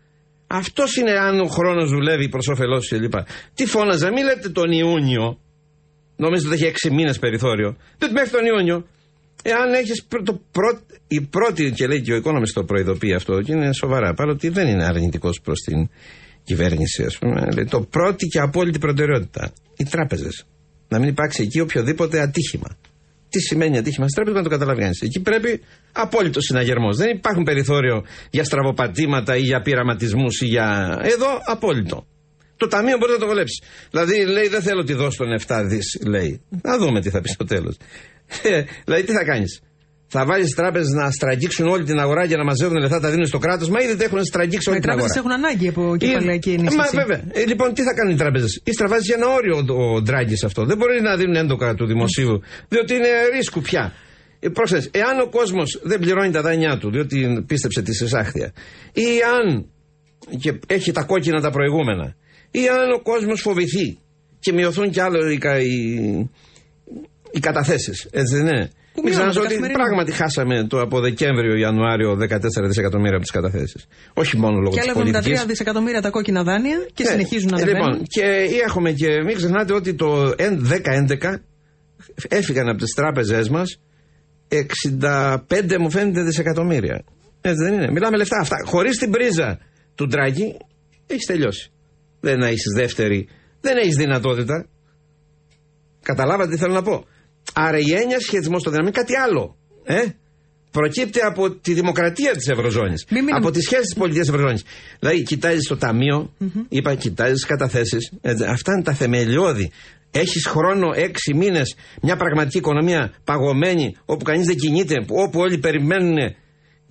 S2: αυτός είναι αν ο χρόνος δουλεύει προς όφελός σου κλπ. Τι φώναζα, μην λέτε τον Ιούνιο. Νομίζω ότι έχει έξι μήνες περιθώριο. Δεν μέχρι τον Ιούνιο. Εάν έχεις το η πρώτη, και λέει και ο οικόνομο το προειδοποιεί αυτό, και είναι σοβαρά, παρότι δεν είναι αρνητικός προς την κυβέρνηση, ας πούμε, το πρώτη και απόλυτη προτεραιότητα. Οι τράπεζες. Να μην υπάρξει εκεί οποιοδήποτε ατύχημα. τι σημαίνει ατύχημα στις τράπεζες να το καταλάβει κανείς. Εκεί πρέπει απόλυτος συναγερμός. Δεν υπάρχουν περιθώριο για στραβοπατήματα ή για πειραματισμούς ή για. Εδώ απόλυτο. Το ταμείο μπορεί να το βολέψει. Δηλαδή λέει δεν θέλω τη δώσω των 7 δις, λέει. Να δούμε τι θα πεις στο τέλος. Ε, δηλαδή τι θα κάνεις; Θα βάλει τράπεζες να στραγγίξουν όλη την αγορά για να μαζεύουν λεφτά, τα δίνουν στο κράτος. Μα ήδη δεν έχουν στραγγίξει όλη την αγορά. Οι
S1: τράπεζε έχουν ανάγκη από κεφαλαϊκή ενίσχυση.
S2: Μα βέβαια. Ε, λοιπόν, τι θα κάνουν οι τράπεζες; Ή για ένα όριο ο, ο Ντράγκης αυτό. Δεν μπορεί να δίνουν έντοκα του δημοσίου, διότι είναι ρίσκου πια. Ε, πρόσθεση, εάν ο κόσμος δεν πληρώνει τα δάνειά του, διότι πίστεψε τη συσάχθεια, ή αν και έχει τα κόκκινα τα προηγούμενα, ή αν ο κόσμος φοβηθεί και μειωθούν κι άλλο οι, οι, οι καταθέσεις. Έτσι δεν είναι; Μην ξαναζώ ότι πράγματι χάσαμε το από Δεκέμβριο-Ιανουάριο 14 δισεκατομμύρια από τις καταθέσεις. Όχι μόνο λόγω της πολιτική.
S1: Και άλλα 73 δισεκατομμύρια τα κόκκινα δάνεια και ναι. συνεχίζουν να ανεβαίνουν. Λοιπόν,
S2: και έχουμε και μην ξεχνάτε ότι το 10-11 έφυγαν από τις τράπεζές μας 65 μου φαίνεται δισεκατομμύρια. Έτσι δεν είναι. Μιλάμε λεφτά αυτά. Χωρίς την πρίζα του Ντράγκη έχεις τελειώσει. Δεν έχεις δεύτερη, δεν έχεις δυνατότητα. Καταλάβατε τι θέλω να πω. Άρα η έννοια σχετισμός στο δυναμικό κάτι άλλο. Ε; Προκύπτει από τη δημοκρατία της Ευρωζώνης. Από τις σχέσεις της πολιτεία Ευρωζώνης. Δηλαδή, κοιτάζεις το ταμείο, mm-hmm. είπα, κοιτάζεις τις καταθέσεις. Αυτά είναι τα θεμελιώδη. Έχεις χρόνο έξι μήνες, μια πραγματική οικονομία παγωμένη, όπου κανείς δεν κινείται, όπου όλοι περιμένουν.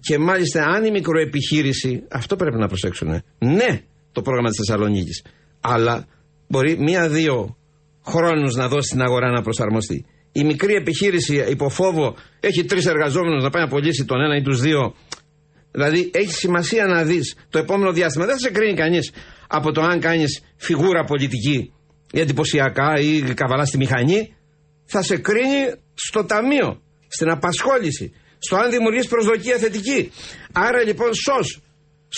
S2: Και μάλιστα, αν η μικροεπιχείρηση, αυτό πρέπει να προσέξουν. Ναι, το πρόγραμμα της Θεσσαλονίκης. Αλλά μπορεί μία-δύο χρόνους να δώσει στην αγορά να προσαρμοστεί η μικρή επιχείρηση υποφόβο έχει τρεις εργαζόμενους να πάει να απολύσει τον ένα ή τους δύο. Δηλαδή έχει σημασία να δεις το επόμενο διάστημα. Δεν θα σε κρίνει κανείς από το αν κάνεις φιγούρα πολιτική ή εντυπωσιακά ή καβαλάς στη μηχανή. Θα σε κρίνει στο ταμείο, στην απασχόληση, στο αν δημιουργείς προσδοκία θετική. Άρα λοιπόν σως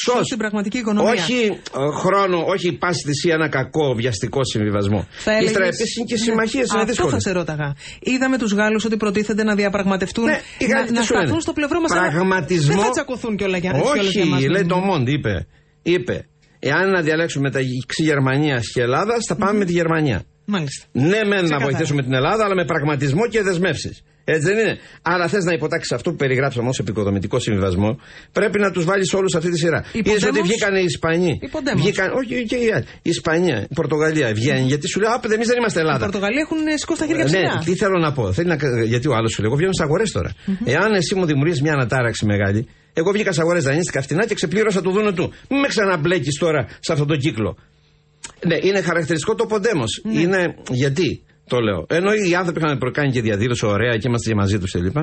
S1: Σω στην πραγματική οικονομία.
S2: Όχι ε, χρόνο, όχι πάση θυσία ένα κακό βιαστικό συμβιβασμό. Ύστερα επίση είναι και συμμαχίε ναι.
S1: είναι Αυτό θα σε ρώταγα. Είδαμε τους Γάλλους ότι προτίθενται να διαπραγματευτούν. Ναι, να, να σταθούν στο πλευρό μας.
S2: Πραγματισμό. Δεν
S1: θα τσακωθούν κιόλα για
S2: Όχι, λέει το Μόντ, είπε. είπε. Εάν να διαλέξουμε μεταξύ Γερμανίας και Ελλάδας, θα πάμε με τη Γερμανία.
S1: Μάλιστα.
S2: Ναι, μεν να βοηθήσουμε την Ελλάδα, αλλά με πραγματισμό και δεσμεύσεις. Έτσι δεν είναι. Άρα θες να υποτάξεις αυτό που περιγράψαμε ως επικοδομητικό συμβιβασμό, πρέπει να τους βάλεις όλους αυτή τη σειρά. Είδες ότι βγήκαν οι Ισπανοί; Βγήκαν, όχι και οι άλλοι. Η Ισπανία, η Πορτογαλία βγαίνει. Γιατί σου λέει, Α, εμείς δεν είμαστε Ελλάδα.
S1: Οι Πορτογαλία έχουν σηκώσει τα χέρια ψηλά.
S2: Ναι, τι θέλω να πω. Θέλει να, γιατί ο άλλος σου λέει, Εγώ βγαίνω στις αγορές τώρα. Mm-hmm. Εάν εσύ μου δημιουργείς μια ανατάραξη μεγάλη, εγώ βγήκα στις αγορές δανείστηκα φτηνά και ξεπλήρωσα το δούνο του. Μην με ξαναμπλέκεις τώρα σε αυτό το κύκλο. Ναι, είναι χαρακτηριστικό το ποντέμος. Ναι. Είναι γιατί; Το λέω. Ενώ οι άνθρωποι είχαν κάνει και διαδήλωση ωραία και είμαστε και μαζί τους κλπ.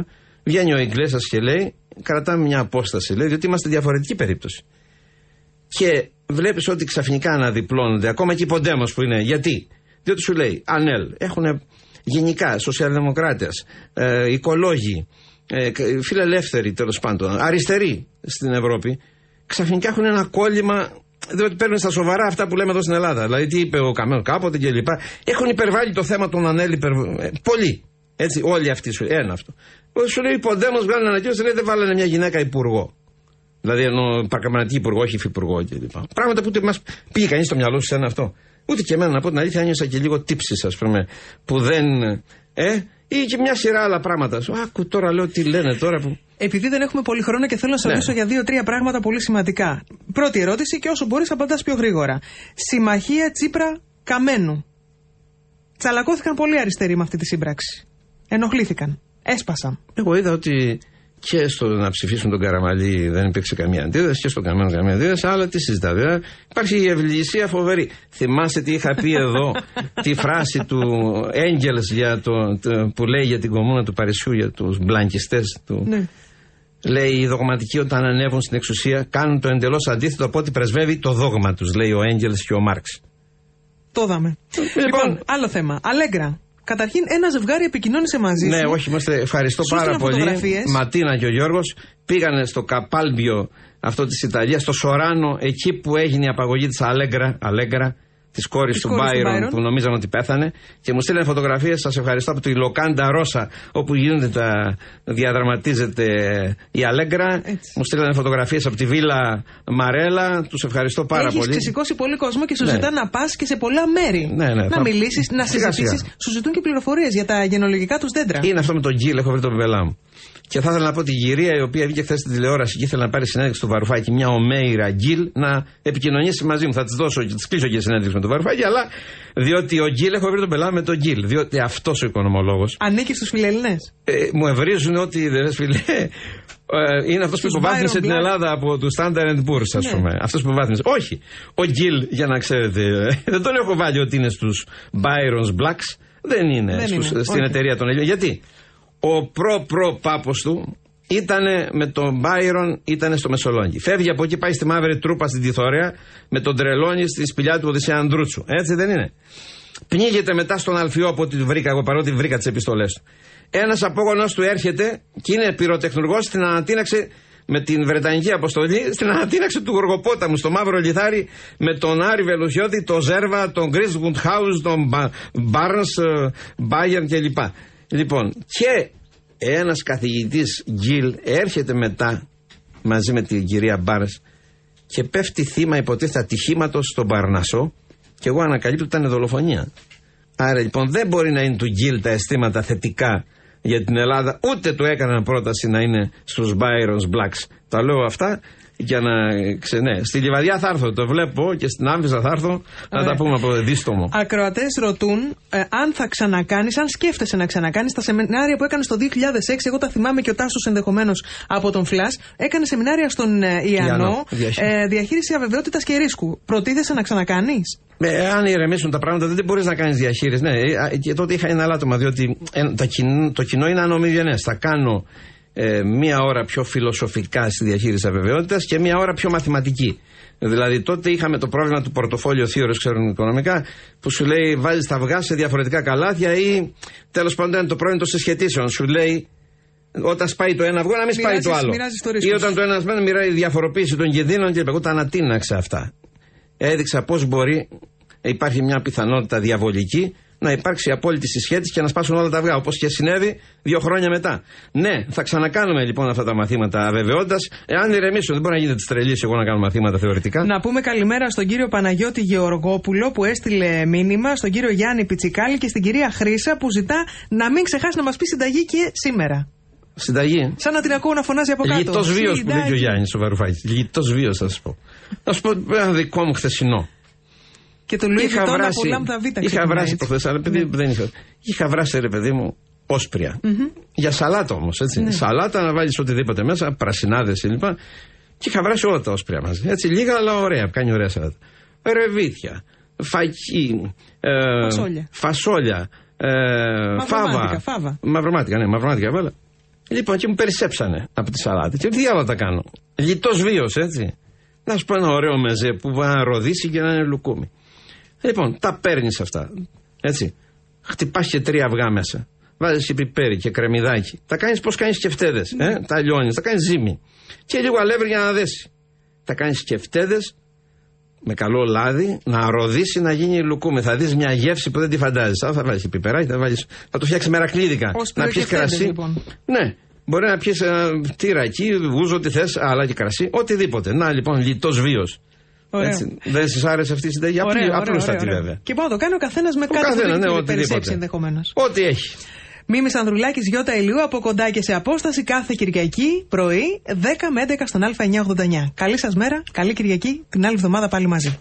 S2: Βγαίνει ο Ιγκλέσσα και λέει: Κρατάμε μια απόσταση, λέει, διότι είμαστε διαφορετική περίπτωση. Και βλέπεις ότι ξαφνικά αναδιπλώνονται, ακόμα και οι ποντέμος που είναι. Γιατί; Διότι σου λέει: Ανέλ, έχουν γενικά σοσιαλδημοκράτες, ε, οικολόγοι, ε, φιλελεύθεροι τέλος πάντων, αριστεροί στην Ευρώπη, ξαφνικά έχουν ένα κόλλημα διότι παίρνουν στα σοβαρά αυτά που λέμε εδώ στην Ελλάδα. Δηλαδή, τι είπε ο Καμένος κάποτε κλπ. Έχουν υπερβάλει το θέμα των ανέλη. Ε, πολύ. Έτσι, όλοι αυτοί σου Ένα αυτό. Σου λέει, η βγάλει βγάλουν ανακοίνωση, λέει δεν βάλανε μια γυναίκα υπουργό. Δηλαδή, ενώ πραγματική υπουργό, όχι υφυπουργό κλπ. Πράγματα που ούτε μας πήγε κανείς στο μυαλό σου σε ένα αυτό. Ούτε και εμένα, να πω την αλήθεια, ένιωσα και λίγο τύψει, ας πούμε, που δεν. Ε, ή και μια σειρά άλλα πράγματα. Σου, άκου τώρα, λέω τι λένε τώρα που.
S1: Επειδή δεν έχουμε πολύ χρόνο και θέλω να σα ναι. ρωτήσω για δύο-τρία πράγματα πολύ σημαντικά. Πρώτη ερώτηση και όσο μπορείς απαντάς πιο γρήγορα. Συμμαχία Τσίπρα Καμένου. Τσαλακώθηκαν πολύ αριστεροί με αυτή τη σύμπραξη. Ενοχλήθηκαν. Έσπασαν.
S2: Εγώ είδα ότι και στο να ψηφίσουν τον Καραμαλή δεν υπήρξε καμία αντίδραση και στον Καμένο καμία αντίδραση, αλλά τι συζητάμε. Υπάρχει η ευληγησία φοβερή. Θυμάστε τι είχα πει εδώ, τη φράση του Έγκελς που λέει για την κομμούνα του Παρισιού, για τους μπλανκιστές του. Ναι. Λέει οι δογματικοί όταν ανέβουν στην εξουσία κάνουν το εντελώς αντίθετο από ό,τι πρεσβεύει το δόγμα τους, λέει ο Έγκελς και ο Μάρξ.
S1: Το δάμε. Λοιπόν, λοιπόν άλλο θέμα. Αλέγκρα. Καταρχήν, ένα ζευγάρι επικοινώνησε μαζί
S2: Ναι, όχι, είμαστε ευχαριστώ πάρα πολύ. Ματίνα και ο Γιώργος πήγανε στο Καπάλμπιο αυτό της Ιταλίας, στο Σοράνο, εκεί που έγινε η απαγωγή της Αλέγκρα, Αλέγκρα της κόρης του Μπάιρον που νομίζαμε ότι πέθανε και μου στείλανε φωτογραφίες. Σας ευχαριστώ από τη Λοκάντα Ρώσα όπου γίνονται τα, διαδραματίζεται η Αλέγκρα. Μου στείλανε φωτογραφίες από τη Βίλα Μαρέλα. Τους ευχαριστώ πάρα
S1: Έχεις
S2: πολύ.
S1: Έχει ξεσηκώσει πολύ κόσμο και σου ναι. ζητά να πας και σε πολλά μέρη.
S2: Ναι, ναι,
S1: να θα... μιλήσεις, να συζητήσεις. Σου ζητούν και πληροφορίες για τα γενολογικά τους δέντρα.
S2: Είναι αυτό με τον Γκίλ, έχω βρει τον πεπελά μου. Και θα ήθελα να πω τη γυρία η οποία βγήκε χθες στην τηλεόραση και ήθελε να πάρει συνέντευξη του Βαρουφάκη, μια ομέηρα γκίλ, να επικοινωνήσει μαζί μου. Θα της δώσω και της κλείσω και συνέντευξη με τον Βαρουφάκη, αλλά διότι ο γκίλ, έχω βρει τον πελά με τον γκίλ. Διότι αυτός ο οικονομολόγος.
S1: Ανήκει στους φιλελληνές.
S2: Ε, μου ευρίζουν ότι δεν φιλέ. Ε, είναι αυτός που υποβάθμισε την Ελλάδα από του Standard Poor's, ας ναι. πούμε. Αυτός που υποβάθμισε. Όχι. Ο Γκίλ, για να ξέρετε, δεν τον έχω βάλει ότι είναι στους Byron's Blacks. Δεν είναι, δεν στους, είναι. στην εταιρεία των Ελλήνων. Γιατί; Ο προ-προ πάππος του ήταν με τον Μπάιρον, ήταν στο Μεσολόγγι. Φεύγει από εκεί, πάει στη μαύρη τρούπα στην Τιθόρια με τον Τρελόνι στη σπηλιά του Οδυσσέα Ανδρούτσου. Έτσι δεν είναι. Πνίγεται μετά στον Αλφιό από ό,τι βρήκα εγώ, παρότι βρήκα τις επιστολές του. Ένας απόγονός του έρχεται και είναι πυροτεχνουργός στην ανατείναξη με την Βρετανική αποστολή στην ανατείναξη του Γοργοπόταμου στο Μαύρο Λιθάρι με τον Άρη Βελουσιώτη, τον Ζέρβα, τον Γκρίσγουντ Χάουζ, τον Μπάρν, Μπάγερ κλπ. Λοιπόν, και ένας καθηγητής Γκίλ έρχεται μετά μαζί με την κυρία Μπάρες και πέφτει θύμα υποτίθεται ατυχήματος στον Παρνασό και εγώ ανακαλύπτω ότι ήταν δολοφονία. Άρα λοιπόν δεν μπορεί να είναι του Γκίλ τα αισθήματα θετικά για την Ελλάδα, ούτε του έκαναν πρόταση να είναι στους Byron's Blacks. Τα λέω αυτά για να ξε, ναι. Στη Λιβαδιά θα έρθω, το βλέπω και στην Άμφισα θα έρθω να τα πούμε από δίστομο.
S1: Ακροατές ρωτούν ε, αν θα ξανακάνεις, αν σκέφτεσαι να ξανακάνεις τα σεμινάρια που έκανες το 2006. Εγώ τα θυμάμαι και ο Τάσος ενδεχομένως από τον Φλα. Έκανε σεμινάρια στον ε, Ιαννό, ε, διαχείριση αβεβαιότητας και ρίσκου. Προτίθεσαι να ξανακάνεις;
S2: Ε, αν ηρεμήσουν τα πράγματα, δεν μπορείς να κάνεις διαχείριση. Ναι, ε, και τότε είχα ένα άτομα, διότι το κοινό είναι ανομιγενέ. Θα κάνω ε, μία ώρα πιο φιλοσοφικά στη διαχείριση αβεβαιότητας και μία ώρα πιο μαθηματική. Δηλαδή τότε είχαμε το πρόβλημα του πορτοφόλιο θείωρε, ξέρουν οικονομικά, που σου λέει βάζεις τα αυγά σε διαφορετικά καλάθια ή τέλος πάντων το πρόβλημα των συσχετήσεων. Σου λέει όταν σπάει το ένα αυγό να μην σπάει το άλλο. Ή όταν το ένα σπάει μοιράζει διαφοροποίηση των κινδύνων και εγώ τα ανατείναξα αυτά. Έδειξα πώς μπορεί, υπάρχει μια πιθανότητα διαβολική να υπάρξει απόλυτη συσχέτιση και να σπάσουν όλα τα αυγά. Όπως και συνέβη δύο χρόνια μετά. Ναι, θα ξανακάνουμε λοιπόν αυτά τα μαθήματα αβεβαιώντα. Εάν ηρεμήσουν, δεν μπορεί να γίνεται τη τρελής εγώ να κάνω μαθήματα θεωρητικά.
S1: Να πούμε καλημέρα στον κύριο Παναγιώτη Γεωργόπουλο που έστειλε μήνυμα, στον κύριο Γιάννη Πιτσικάλη και στην κυρία Χρήσα που ζητά να μην ξεχάσει να μας πει συνταγή και σήμερα.
S2: Συνταγή.
S1: Σαν να την ακούω να φωνάζει από κάτω.
S2: Λιτός βίος που λέει ο Γιάννης ο Βαρουφάκης. Λιτός βίος, θα σα πω. Να σου πω ένα δικό μου χθεσινό.
S1: Και το Λουί Βιτόν από Λάμδα Β.
S2: Είχα βράσει προχθές, αλλά παιδί ναι. δεν είχα. Είχα βράσει ρε παιδί μου όσπρια. Mm-hmm. Για σαλάτα όμως, έτσι. Ναι. Σαλάτα να βάλεις οτιδήποτε μέσα, πρασινάδες κλπ. Και είχα βράσει όλα τα όσπρια μαζί. Έτσι λίγα, αλλά ωραία. Κάνει ωραία σαλάτα. Ρεβίθια, φακί, ε, φασόλια, φασόλια ε, φάβα.
S1: φάβα.
S2: Μαυρομάτικα, ναι, μαυρομάτικα βάλα. Λοιπόν, και μου περισσέψανε από τη σαλάτα. Και τι άλλο τα κάνω; Λιτό βίος, έτσι. Να σου πω ένα ωραίο μεζέ που θα ροδίσει και να είναι λουκούμι. Λοιπόν, τα παίρνεις αυτά. Έτσι. Χτυπάς και τρία αυγά μέσα. Βάζεις και πιπέρι και κρεμμυδάκι. Τα κάνεις πώς κάνεις και φτέδε. Ε; Ναι. Τα λιώνεις, τα κάνεις ζύμη. Και λίγο αλεύρι για να δέσεις. Τα κάνεις και φτέδε με καλό λάδι να ροδίσει να γίνει λουκούμι. Θα δεις μια γεύση που δεν τη φαντάζει. Θα βάλεις πιπεράκι, θα, βάλεις, θα το φτιάξεις μερακλίδικα.
S1: να πιεις κρασί. Λοιπόν.
S2: Ναι, Μπορεί να πιεις ένα τυρακί, βούζο, ό,τι θες, αλλά και κρασί, οτιδήποτε. Να λοιπόν, λιτός βίος. Έτσι. Δεν σας άρεσε αυτή η συνταγή; Απλούστατη βέβαια.
S1: Και μπορεί να το κάνει ο καθένας με κάτι καθένας, ναι, περισσέψει ενδεχομένως.
S2: Ό,τι έχει.
S1: Μίμης Ανδρουλάκης Γιώτα Ηλίου από κοντά και σε απόσταση κάθε Κυριακή πρωί 10 με 11 στον Α989. Καλή σας μέρα, καλή Κυριακή, την άλλη εβδομάδα πάλι μαζί.